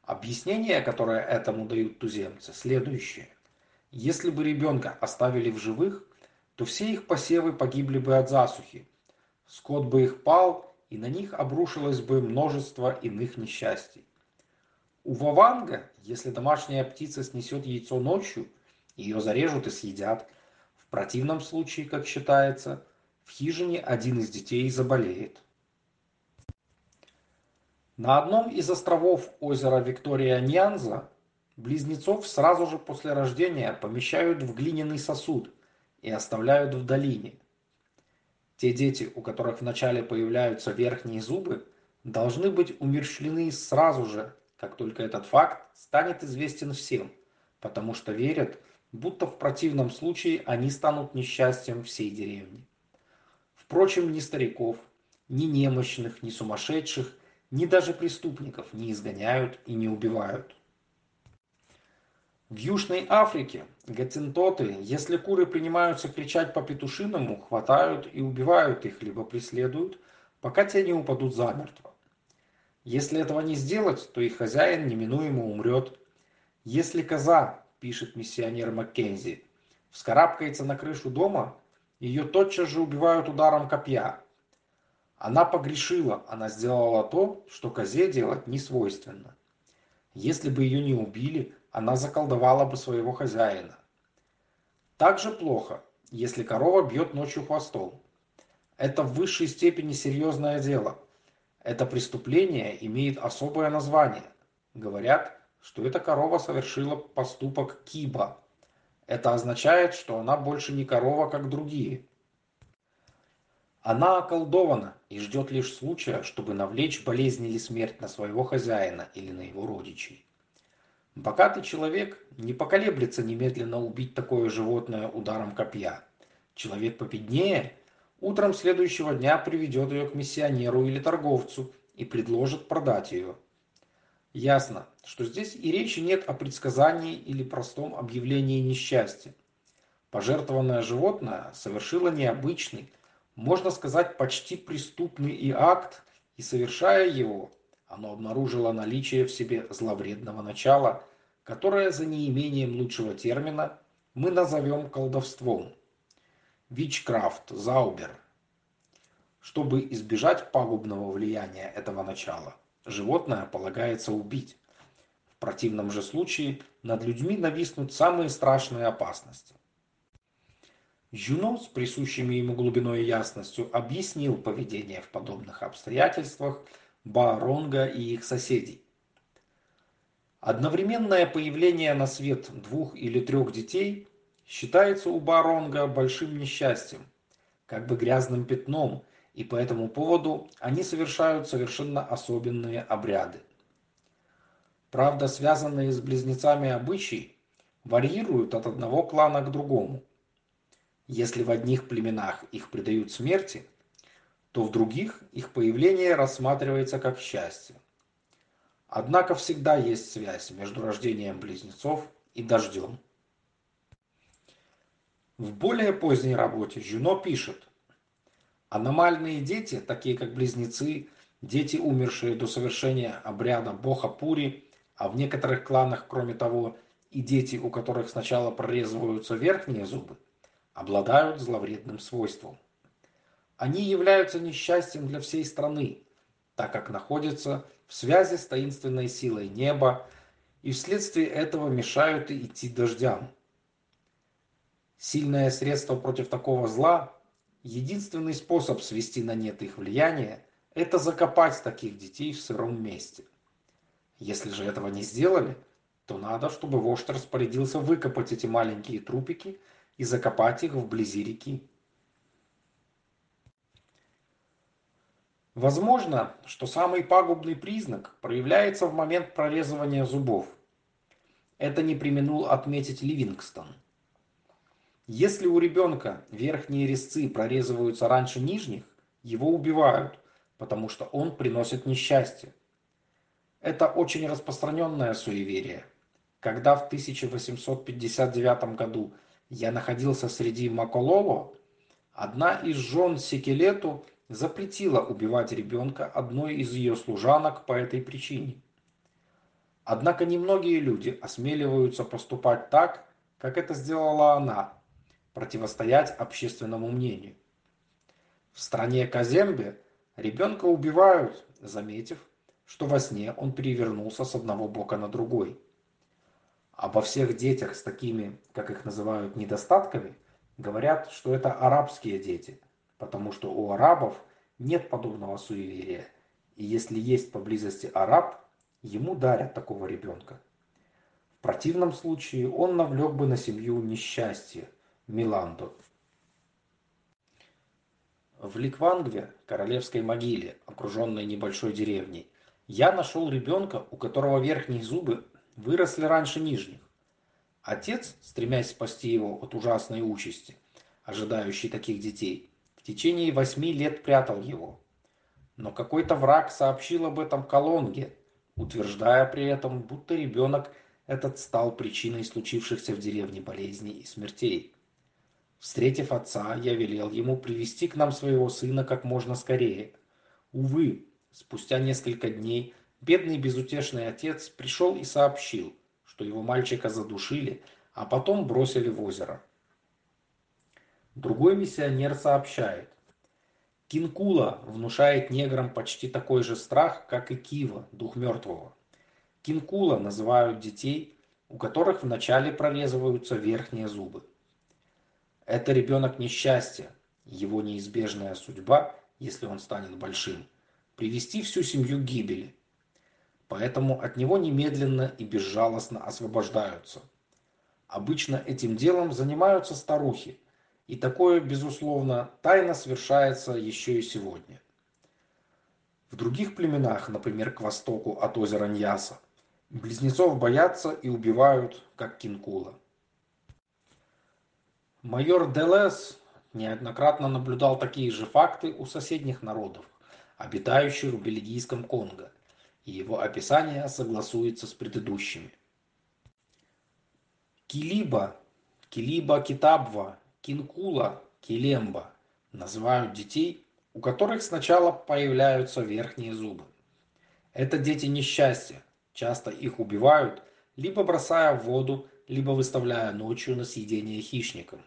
Объяснение, которое этому дают туземцы, следующее. Если бы ребенка оставили в живых, то все их посевы погибли бы от засухи. Скот бы их пал, и на них обрушилось бы множество иных несчастий. У Ваванга, если домашняя птица снесет яйцо ночью, ее зарежут и съедят. В противном случае, как считается, в хижине один из детей заболеет. На одном из островов озера Виктория-Ньянза близнецов сразу же после рождения помещают в глиняный сосуд и оставляют в долине – те дети, у которых вначале появляются верхние зубы, должны быть умерщвлены сразу же, как только этот факт станет известен всем, потому что верят, будто в противном случае они станут несчастьем всей деревни. Впрочем, ни стариков, ни немощных, ни сумасшедших, ни даже преступников не изгоняют и не убивают. В Южной Африке гацинтоты, если куры принимаются кричать по-петушиному, хватают и убивают их, либо преследуют, пока те не упадут замертво. Если этого не сделать, то их хозяин неминуемо умрет. Если коза, пишет миссионер Маккензи, вскарабкается на крышу дома, ее тотчас же убивают ударом копья. Она погрешила, она сделала то, что козе делать не свойственно. Если бы ее не убили, она заколдовала бы своего хозяина. Так же плохо, если корова бьет ночью хвостом. Это в высшей степени серьезное дело. Это преступление имеет особое название. Говорят, что эта корова совершила поступок киба. Это означает, что она больше не корова, как другие. Она околдована и ждет лишь случая, чтобы навлечь болезнь или смерть на своего хозяина или на его родичей. Богатый человек не поколеблется немедленно убить такое животное ударом копья. Человек победнее утром следующего дня приведет ее к миссионеру или торговцу и предложит продать ее. Ясно, что здесь и речи нет о предсказании или простом объявлении несчастья. Пожертвованное животное совершило необычный, можно сказать, почти преступный и акт, и совершая его, оно обнаружило наличие в себе зловредного начала, которое за неимением лучшего термина мы назовем колдовством. Вичкрафт, Заубер. Чтобы избежать пагубного влияния этого начала, животное полагается убить. В противном же случае над людьми нависнут самые страшные опасности. Жюно с присущими ему глубиной и ясностью объяснил поведение в подобных обстоятельствах Бааронга и их соседей. Одновременное появление на свет двух или трех детей считается у Бааронга большим несчастьем, как бы грязным пятном, и по этому поводу они совершают совершенно особенные обряды. Правда, связанные с близнецами обычаи варьируют от одного клана к другому. Если в одних племенах их предают смерти, то в других их появление рассматривается как счастье. Однако всегда есть связь между рождением близнецов и дождем. В более поздней работе Жюно пишет, аномальные дети, такие как близнецы, дети, умершие до совершения обряда Боха Пури, а в некоторых кланах, кроме того, и дети, у которых сначала прорезываются верхние зубы, обладают зловредным свойством. Они являются несчастьем для всей страны, так как находятся в связи с таинственной силой неба и вследствие этого мешают идти дождям. Сильное средство против такого зла, единственный способ свести на нет их влияние, это закопать таких детей в сыром месте. Если же этого не сделали, то надо, чтобы вождь распорядился выкопать эти маленькие трупики и закопать их вблизи реки. Возможно, что самый пагубный признак проявляется в момент прорезывания зубов. Это не применул отметить Ливингстон. Если у ребенка верхние резцы прорезываются раньше нижних, его убивают, потому что он приносит несчастье. Это очень распространенное суеверие – когда в 1859 году я находился среди Макололо, одна из жен Секелету запретила убивать ребенка одной из ее служанок по этой причине. Однако немногие люди осмеливаются поступать так, как это сделала она, противостоять общественному мнению. В стране Казембе ребенка убивают, заметив, что во сне он перевернулся с одного бока на другой. Обо всех детях с такими, как их называют, недостатками, говорят, что это арабские дети, потому что у арабов нет подобного суеверия, и если есть поблизости араб, ему дарят такого ребенка. В противном случае он навлек бы на семью несчастье, Миландо. В Ликвангве, королевской могиле, окруженной небольшой деревней, я нашел ребенка, у которого верхние зубы выросли раньше нижних. Отец, стремясь спасти его от ужасной участи, ожидающей таких детей, течение восьми лет прятал его. Но какой-то враг сообщил об этом Колонге, утверждая при этом, будто ребенок этот стал причиной случившихся в деревне болезней и смертей. Встретив отца, я велел ему привести к нам своего сына как можно скорее. Увы, спустя несколько дней Бедный безутешный отец пришел и сообщил, что его мальчика задушили, а потом бросили в озеро. Другой миссионер сообщает. Кинкула внушает неграм почти такой же страх, как и Кива, дух мертвого. Кинкула называют детей, у которых вначале прорезываются верхние зубы. Это ребенок несчастья, его неизбежная судьба, если он станет большим, привести всю семью к гибели поэтому от него немедленно и безжалостно освобождаются. Обычно этим делом занимаются старухи, и такое, безусловно, тайно совершается еще и сегодня. В других племенах, например, к востоку от озера Ньяса, близнецов боятся и убивают, как кинкула. Майор Делес неоднократно наблюдал такие же факты у соседних народов, обитающих в бельгийском Конго, и его описание согласуется с предыдущими. Килиба, Килиба Китабва, Кинкула, Килемба называют детей, у которых сначала появляются верхние зубы. Это дети несчастья, часто их убивают, либо бросая в воду, либо выставляя ночью на съедение хищникам.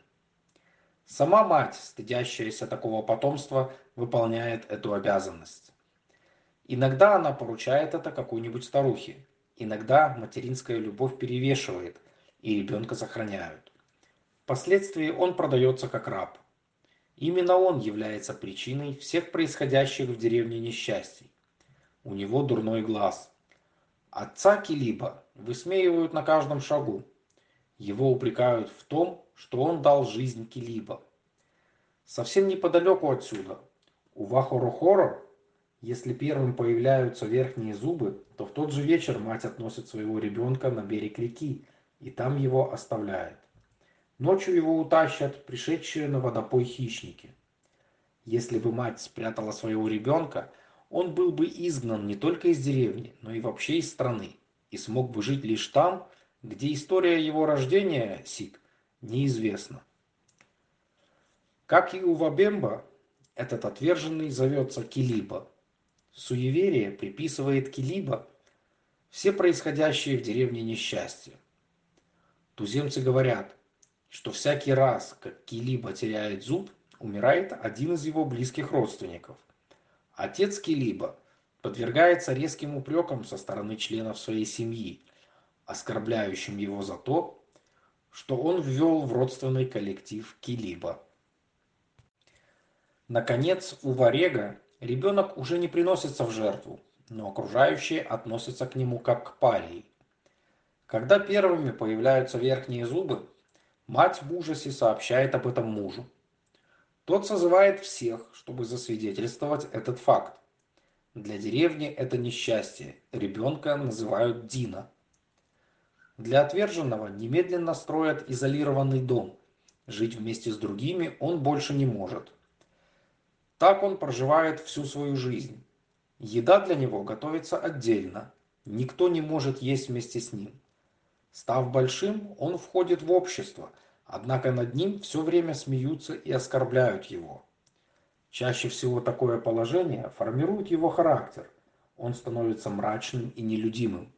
Сама мать, стыдящаяся такого потомства, выполняет эту обязанность. Иногда она поручает это какой-нибудь старухе. Иногда материнская любовь перевешивает, и ребенка сохраняют. Впоследствии он продается как раб. Именно он является причиной всех происходящих в деревне несчастий. У него дурной глаз. Отца Килиба высмеивают на каждом шагу. Его упрекают в том, что он дал жизнь Килиба. Совсем неподалеку отсюда, У Вахорохоро, если первым появляются верхние зубы, то в тот же вечер мать относит своего ребенка на берег реки и там его оставляет. Ночью его утащат пришедшие на водопой хищники. Если бы мать спрятала своего ребенка, он был бы изгнан не только из деревни, но и вообще из страны, и смог бы жить лишь там, где история его рождения, Сик, неизвестна. Как и у Вабемба, этот отверженный зовется Килиба. Суеверие приписывает Килиба все происходящие в деревне несчастья. Туземцы говорят, что всякий раз, как Килиба теряет зуб, умирает один из его близких родственников. Отец Килиба подвергается резким упрекам со стороны членов своей семьи, оскорбляющим его за то, что он ввел в родственный коллектив Килиба. Наконец, у Варега ребенок уже не приносится в жертву, но окружающие относятся к нему как к парии. Когда первыми появляются верхние зубы, мать в ужасе сообщает об этом мужу. Тот созывает всех, чтобы засвидетельствовать этот факт. Для деревни это несчастье. Ребенка называют Дина. Для отверженного немедленно строят изолированный дом. Жить вместе с другими он больше не может. Так он проживает всю свою жизнь. Еда для него готовится отдельно. Никто не может есть вместе с ним. Став большим, он входит в общество, однако над ним все время смеются и оскорбляют его. Чаще всего такое положение формирует его характер. Он становится мрачным и нелюдимым.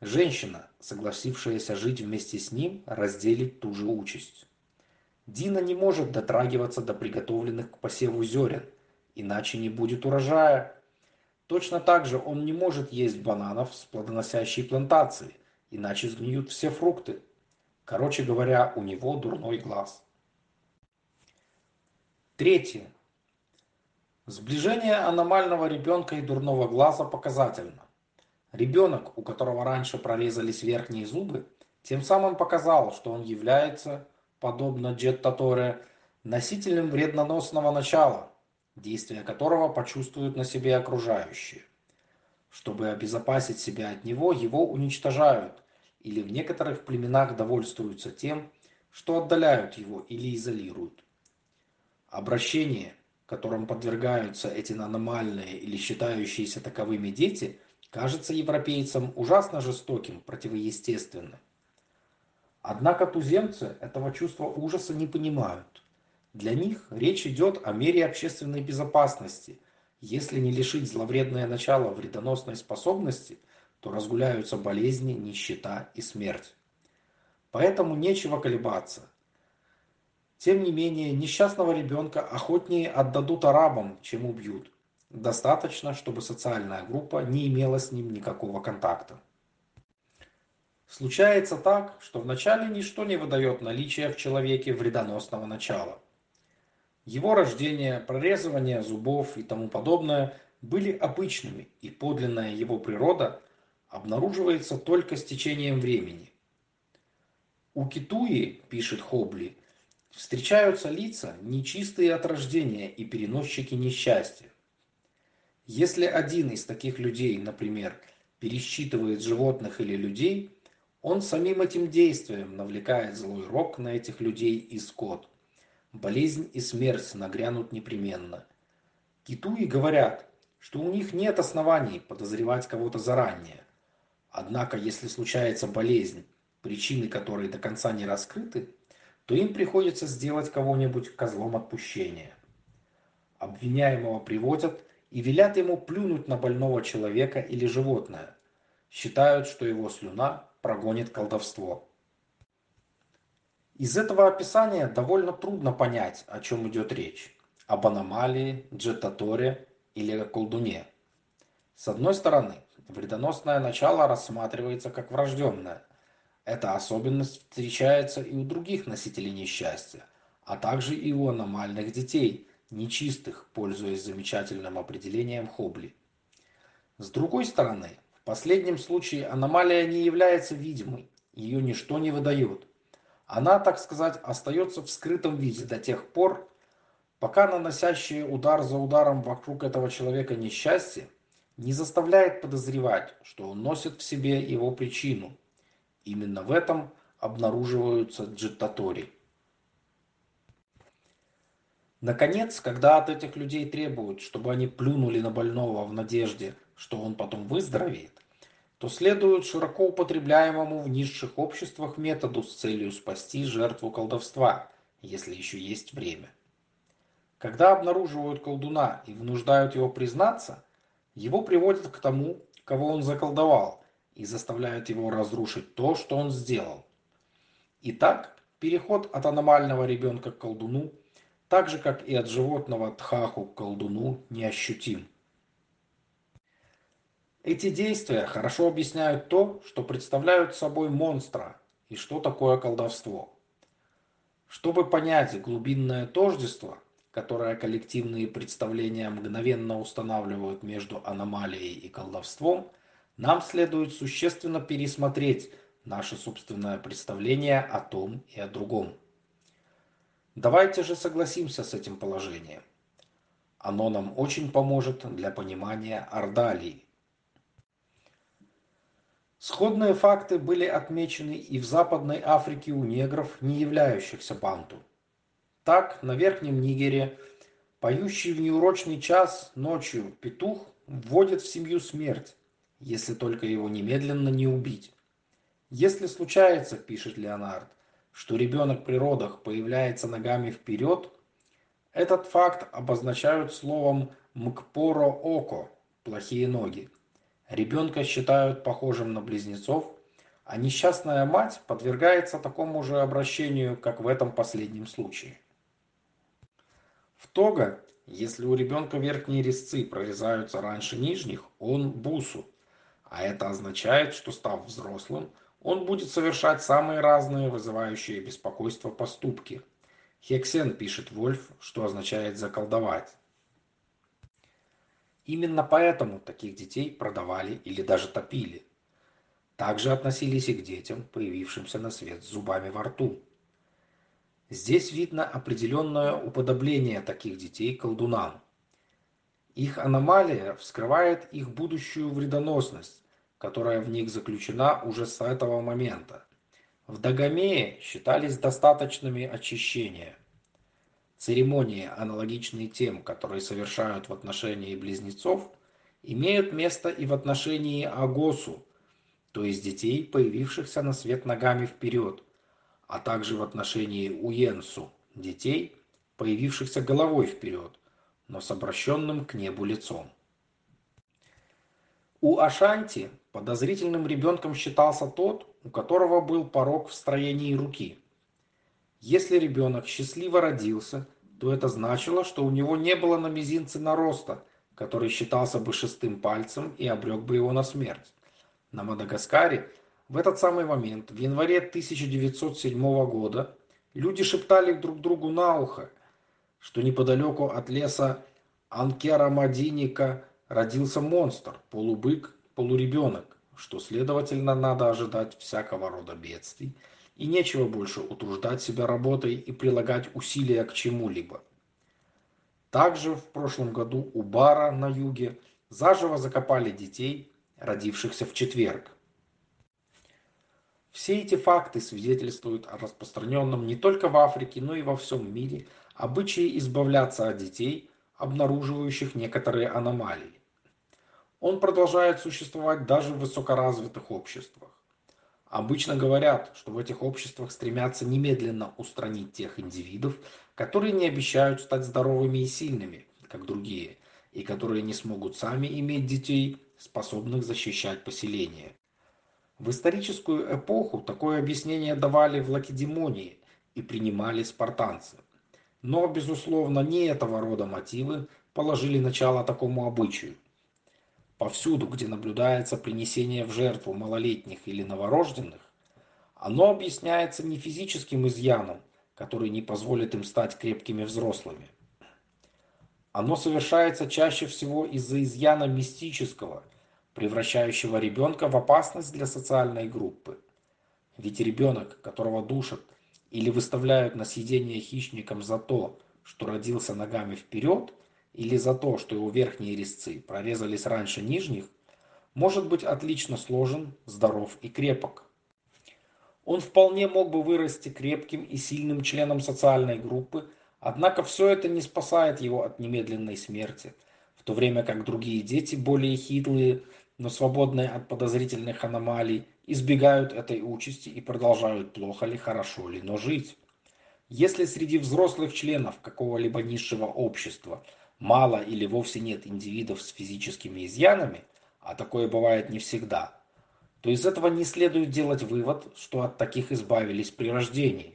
Женщина, согласившаяся жить вместе с ним, разделит ту же участь. Дина не может дотрагиваться до приготовленных к посеву зерен, иначе не будет урожая. Точно так же он не может есть бананов с плодоносящей плантации, иначе сгниют все фрукты. Короче говоря, у него дурной глаз. Третье. Сближение аномального ребенка и дурного глаза показательно. Ребенок, у которого раньше прорезались верхние зубы, тем самым показал, что он является подобно Джеттаторе, носителем вредноносного начала, действия которого почувствуют на себе окружающие. Чтобы обезопасить себя от него, его уничтожают, или в некоторых племенах довольствуются тем, что отдаляют его или изолируют. Обращение, которым подвергаются эти аномальные или считающиеся таковыми дети, кажется европейцам ужасно жестоким, противоестественным. Однако туземцы этого чувства ужаса не понимают. Для них речь идет о мере общественной безопасности. Если не лишить зловредное начало вредоносной способности, то разгуляются болезни, нищета и смерть. Поэтому нечего колебаться. Тем не менее, несчастного ребенка охотнее отдадут арабам, чем убьют. Достаточно, чтобы социальная группа не имела с ним никакого контакта. Случается так, что вначале ничто не выдает наличие в человеке вредоносного начала. Его рождение, прорезывание зубов и тому подобное были обычными, и подлинная его природа обнаруживается только с течением времени. У Китуи, пишет Хобли, встречаются лица, нечистые от рождения и переносчики несчастья. Если один из таких людей, например, пересчитывает животных или людей, он самим этим действием навлекает злой рок на этих людей и скот. Болезнь и смерть нагрянут непременно. Китуи говорят, что у них нет оснований подозревать кого-то заранее. Однако, если случается болезнь, причины которой до конца не раскрыты, то им приходится сделать кого-нибудь козлом отпущения. Обвиняемого приводят и велят ему плюнуть на больного человека или животное. Считают, что его слюна прогонит колдовство. Из этого описания довольно трудно понять, о чем идет речь. Об аномалии, джетаторе или колдуне. С одной стороны, вредоносное начало рассматривается как врожденное. Эта особенность встречается и у других носителей несчастья, а также и у аномальных детей, нечистых, пользуясь замечательным определением Хобли. С другой стороны, последнем случае аномалия не является видимой, ее ничто не выдает. Она, так сказать, остается в скрытом виде до тех пор, пока наносящее удар за ударом вокруг этого человека несчастье не заставляет подозревать, что он носит в себе его причину. Именно в этом обнаруживаются джиттатори. Наконец, когда от этих людей требуют, чтобы они плюнули на больного в надежде, что он потом выздоровеет, то следуют широко употребляемому в низших обществах методу с целью спасти жертву колдовства, если еще есть время. Когда обнаруживают колдуна и вынуждают его признаться, его приводят к тому, кого он заколдовал, и заставляют его разрушить то, что он сделал. Итак, переход от аномального ребенка к колдуну, так же как и от животного тхаху к колдуну, неощутим. Эти действия хорошо объясняют то, что представляют собой монстра и что такое колдовство. Чтобы понять глубинное тождество, которое коллективные представления мгновенно устанавливают между аномалией и колдовством, нам следует существенно пересмотреть наше собственное представление о том и о другом. Давайте же согласимся с этим положением. Оно нам очень поможет для понимания Ордалии. Сходные факты были отмечены и в Западной Африке у негров, не являющихся банту. Так, на Верхнем Нигере поющий в неурочный час ночью петух вводит в семью смерть, если только его немедленно не убить. Если случается, пишет Леонард, что ребенок при родах появляется ногами вперед, этот факт обозначают словом «мкпоро-око» – плохие ноги. Ребенка считают похожим на близнецов, а несчастная мать подвергается такому же обращению, как в этом последнем случае. В Того, если у ребенка верхние резцы прорезаются раньше нижних, он бусу, а это означает, что став взрослым, он будет совершать самые разные вызывающие беспокойство поступки. Хексен пишет Вольф, что означает заколдовать. Именно поэтому таких детей продавали или даже топили. Также относились и к детям, появившимся на свет с зубами во рту. Здесь видно определенное уподобление таких детей колдунам. Их аномалия вскрывает их будущую вредоносность, которая в них заключена уже с этого момента. В Дагомее считались достаточными очищения – Церемонии, аналогичные тем, которые совершают в отношении близнецов, имеют место и в отношении Агосу, то есть детей, появившихся на свет ногами вперед, а также в отношении Уенсу, детей, появившихся головой вперед, но с обращенным к небу лицом. У Ашанти подозрительным ребенком считался тот, у которого был порог в строении руки – если ребенок счастливо родился, то это значило, что у него не было на мизинце нароста, который считался бы шестым пальцем и обрек бы его на смерть. На Мадагаскаре в этот самый момент, в январе 1907 года, люди шептали друг другу на ухо, что неподалеку от леса Анкера-Мадиника родился монстр, полубык, полуребенок, что, следовательно, надо ожидать всякого рода бедствий, и нечего больше утруждать себя работой и прилагать усилия к чему-либо. Также в прошлом году у Бара на юге заживо закопали детей, родившихся в четверг. Все эти факты свидетельствуют о распространенном не только в Африке, но и во всем мире обычае избавляться от детей, обнаруживающих некоторые аномалии. Он продолжает существовать даже в высокоразвитых обществах. Обычно говорят, что в этих обществах стремятся немедленно устранить тех индивидов, которые не обещают стать здоровыми и сильными, как другие, и которые не смогут сами иметь детей, способных защищать поселение. В историческую эпоху такое объяснение давали в Лакедемонии и принимали спартанцы. Но, безусловно, не этого рода мотивы положили начало такому обычаю – повсюду, где наблюдается принесение в жертву малолетних или новорожденных, оно объясняется не физическим изъяном, который не позволит им стать крепкими взрослыми. Оно совершается чаще всего из-за изъяна мистического, превращающего ребенка в опасность для социальной группы. Ведь ребенок, которого душат или выставляют на съедение хищникам за то, что родился ногами вперед, или за то, что его верхние резцы прорезались раньше нижних, может быть отлично сложен, здоров и крепок. Он вполне мог бы вырасти крепким и сильным членом социальной группы, однако все это не спасает его от немедленной смерти, в то время как другие дети, более хитрые, но свободные от подозрительных аномалий, избегают этой участи и продолжают плохо ли, хорошо ли, но жить. Если среди взрослых членов какого-либо низшего общества мало или вовсе нет индивидов с физическими изъянами, а такое бывает не всегда, то из этого не следует делать вывод, что от таких избавились при рождении.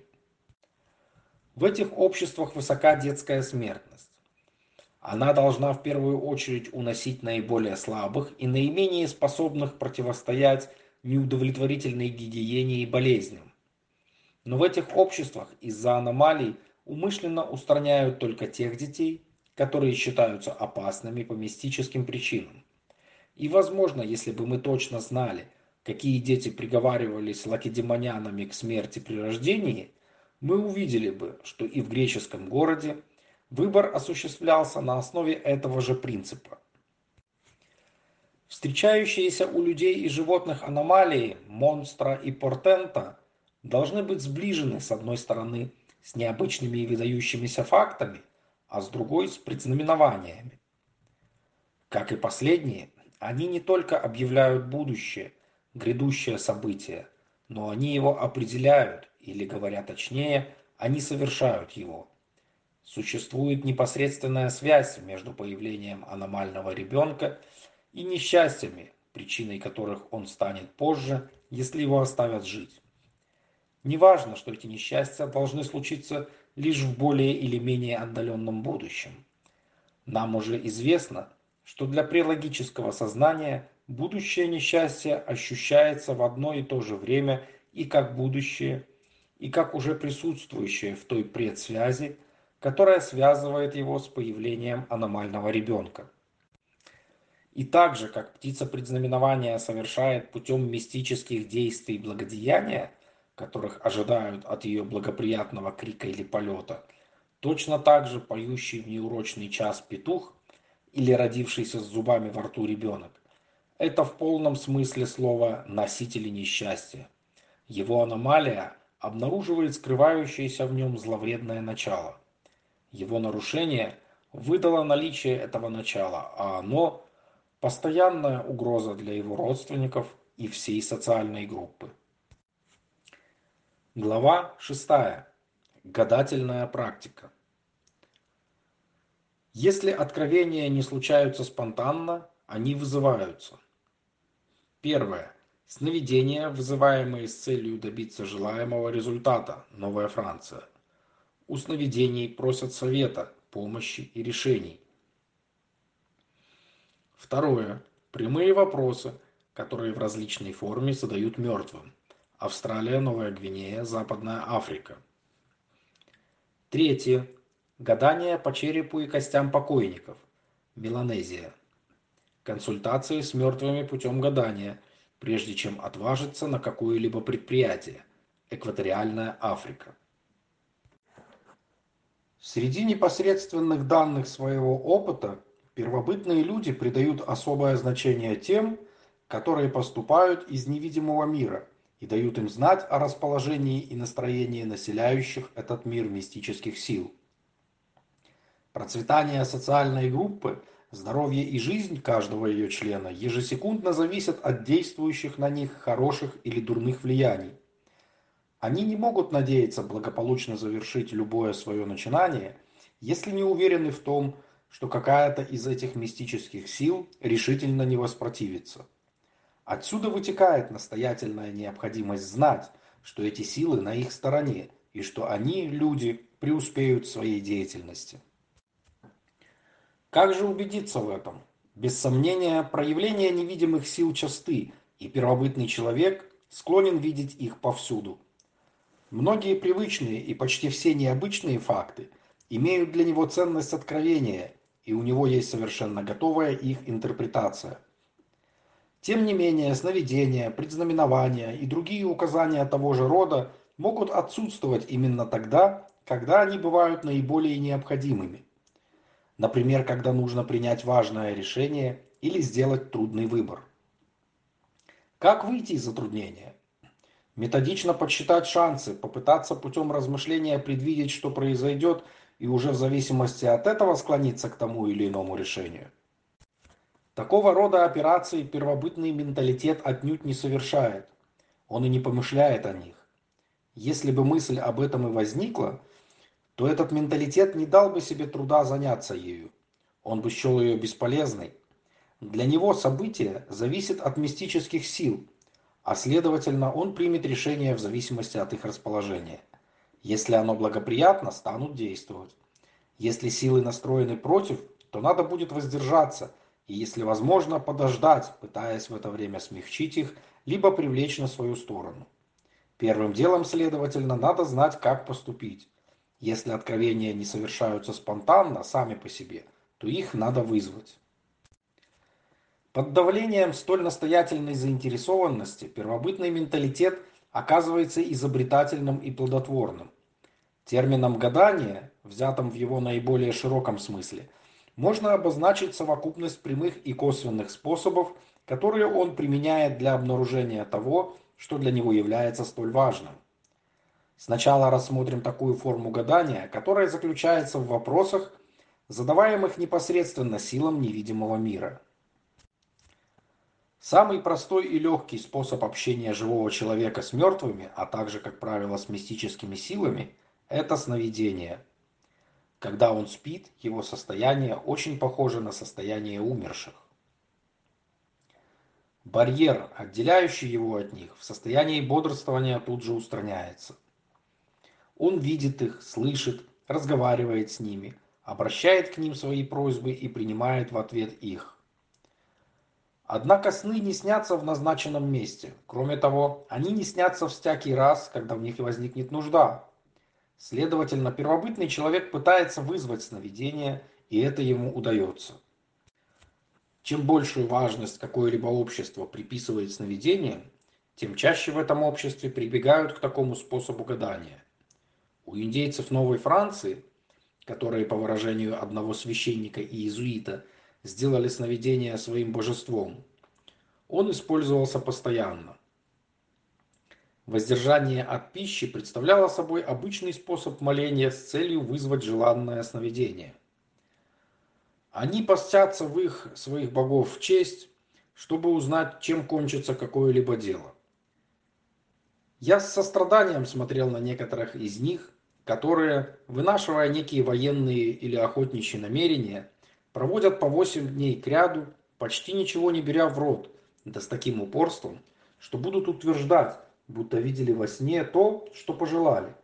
В этих обществах высока детская смертность. Она должна в первую очередь уносить наиболее слабых и наименее способных противостоять неудовлетворительной гигиене и болезням. Но в этих обществах из-за аномалий умышленно устраняют только тех детей, которые считаются опасными по мистическим причинам. И возможно, если бы мы точно знали, какие дети приговаривались лакедемонянами к смерти при рождении, мы увидели бы, что и в греческом городе выбор осуществлялся на основе этого же принципа. Встречающиеся у людей и животных аномалии, монстра и портента должны быть сближены с одной стороны с необычными и выдающимися фактами, а с другой с предзнаменованиями. Как и последние, они не только объявляют будущее, грядущее событие, но они его определяют, или говоря точнее, они совершают его. Существует непосредственная связь между появлением аномального ребенка и несчастьями, причиной которых он станет позже, если его оставят жить. Неважно, что эти несчастья должны случиться лишь в более или менее отдаленном будущем. Нам уже известно, что для прелогического сознания будущее несчастье ощущается в одно и то же время и как будущее, и как уже присутствующее в той предсвязи, которая связывает его с появлением аномального ребенка. И так же, как птица предзнаменования совершает путем мистических действий благодеяния, которых ожидают от ее благоприятного крика или полета. Точно так же поющий в неурочный час петух или родившийся с зубами во рту ребенок – это в полном смысле слова носители несчастья. Его аномалия обнаруживает скрывающееся в нем зловредное начало. Его нарушение выдало наличие этого начала, а оно – постоянная угроза для его родственников и всей социальной группы. Глава 6. Гадательная практика. Если откровения не случаются спонтанно, они вызываются. Первое. Сновидения, вызываемые с целью добиться желаемого результата. Новая Франция. У сновидений просят совета, помощи и решений. Второе. Прямые вопросы, которые в различной форме задают мертвым. Австралия, Новая Гвинея, Западная Африка. Третье. Гадание по черепу и костям покойников. Меланезия. Консультации с мертвыми путем гадания, прежде чем отважиться на какое-либо предприятие. Экваториальная Африка. Среди непосредственных данных своего опыта первобытные люди придают особое значение тем, которые поступают из невидимого мира – и дают им знать о расположении и настроении населяющих этот мир мистических сил. Процветание социальной группы, здоровье и жизнь каждого ее члена ежесекундно зависят от действующих на них хороших или дурных влияний. Они не могут надеяться благополучно завершить любое свое начинание, если не уверены в том, что какая-то из этих мистических сил решительно не воспротивится. Отсюда вытекает настоятельная необходимость знать, что эти силы на их стороне и что они, люди, преуспеют в своей деятельности. Как же убедиться в этом? Без сомнения, проявления невидимых сил часты, и первобытный человек склонен видеть их повсюду. Многие привычные и почти все необычные факты имеют для него ценность откровения, и у него есть совершенно готовая их интерпретация – тем не менее, сновидения, предзнаменования и другие указания того же рода могут отсутствовать именно тогда, когда они бывают наиболее необходимыми. Например, когда нужно принять важное решение или сделать трудный выбор. Как выйти из затруднения? Методично подсчитать шансы, попытаться путем размышления предвидеть, что произойдет, и уже в зависимости от этого склониться к тому или иному решению. Такого рода операции первобытный менталитет отнюдь не совершает. Он и не помышляет о них. Если бы мысль об этом и возникла, то этот менталитет не дал бы себе труда заняться ею. Он бы счел ее бесполезной. Для него событие зависит от мистических сил, а следовательно он примет решение в зависимости от их расположения. Если оно благоприятно, станут действовать. Если силы настроены против, то надо будет воздержаться, и если возможно, подождать, пытаясь в это время смягчить их, либо привлечь на свою сторону. Первым делом, следовательно, надо знать, как поступить. Если откровения не совершаются спонтанно, сами по себе, то их надо вызвать. Под давлением столь настоятельной заинтересованности первобытный менталитет оказывается изобретательным и плодотворным. Термином «гадание», взятым в его наиболее широком смысле, можно обозначить совокупность прямых и косвенных способов, которые он применяет для обнаружения того, что для него является столь важным. Сначала рассмотрим такую форму гадания, которая заключается в вопросах, задаваемых непосредственно силам невидимого мира. Самый простой и легкий способ общения живого человека с мертвыми, а также, как правило, с мистическими силами, это сновидение. Когда он спит, его состояние очень похоже на состояние умерших. Барьер, отделяющий его от них, в состоянии бодрствования тут же устраняется. Он видит их, слышит, разговаривает с ними, обращает к ним свои просьбы и принимает в ответ их. Однако сны не снятся в назначенном месте. Кроме того, они не снятся всякий раз, когда в них возникнет нужда. Следовательно, первобытный человек пытается вызвать сновидение, и это ему удается. Чем большую важность какое-либо общество приписывает сновидениям, тем чаще в этом обществе прибегают к такому способу гадания. У индейцев Новой Франции, которые, по выражению одного священника и иезуита, сделали сновидение своим божеством, он использовался постоянно. Воздержание от пищи представляло собой обычный способ моления с целью вызвать желанное сновидение – они постятся в их своих богов в честь, чтобы узнать, чем кончится какое-либо дело. Я с состраданием смотрел на некоторых из них, которые, вынашивая некие военные или охотничьи намерения, проводят по 8 дней к ряду, почти ничего не беря в рот, да с таким упорством, что будут утверждать, будто видели во сне то, что пожелали.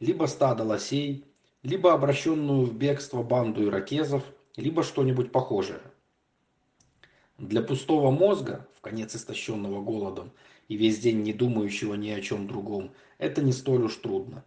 Либо стадо лосей, либо обращенную в бегство банду иракезов – либо что-нибудь похожее. Для пустого мозга, в конец истощенного голодом и весь день не думающего ни о чем другом, это не столь уж трудно.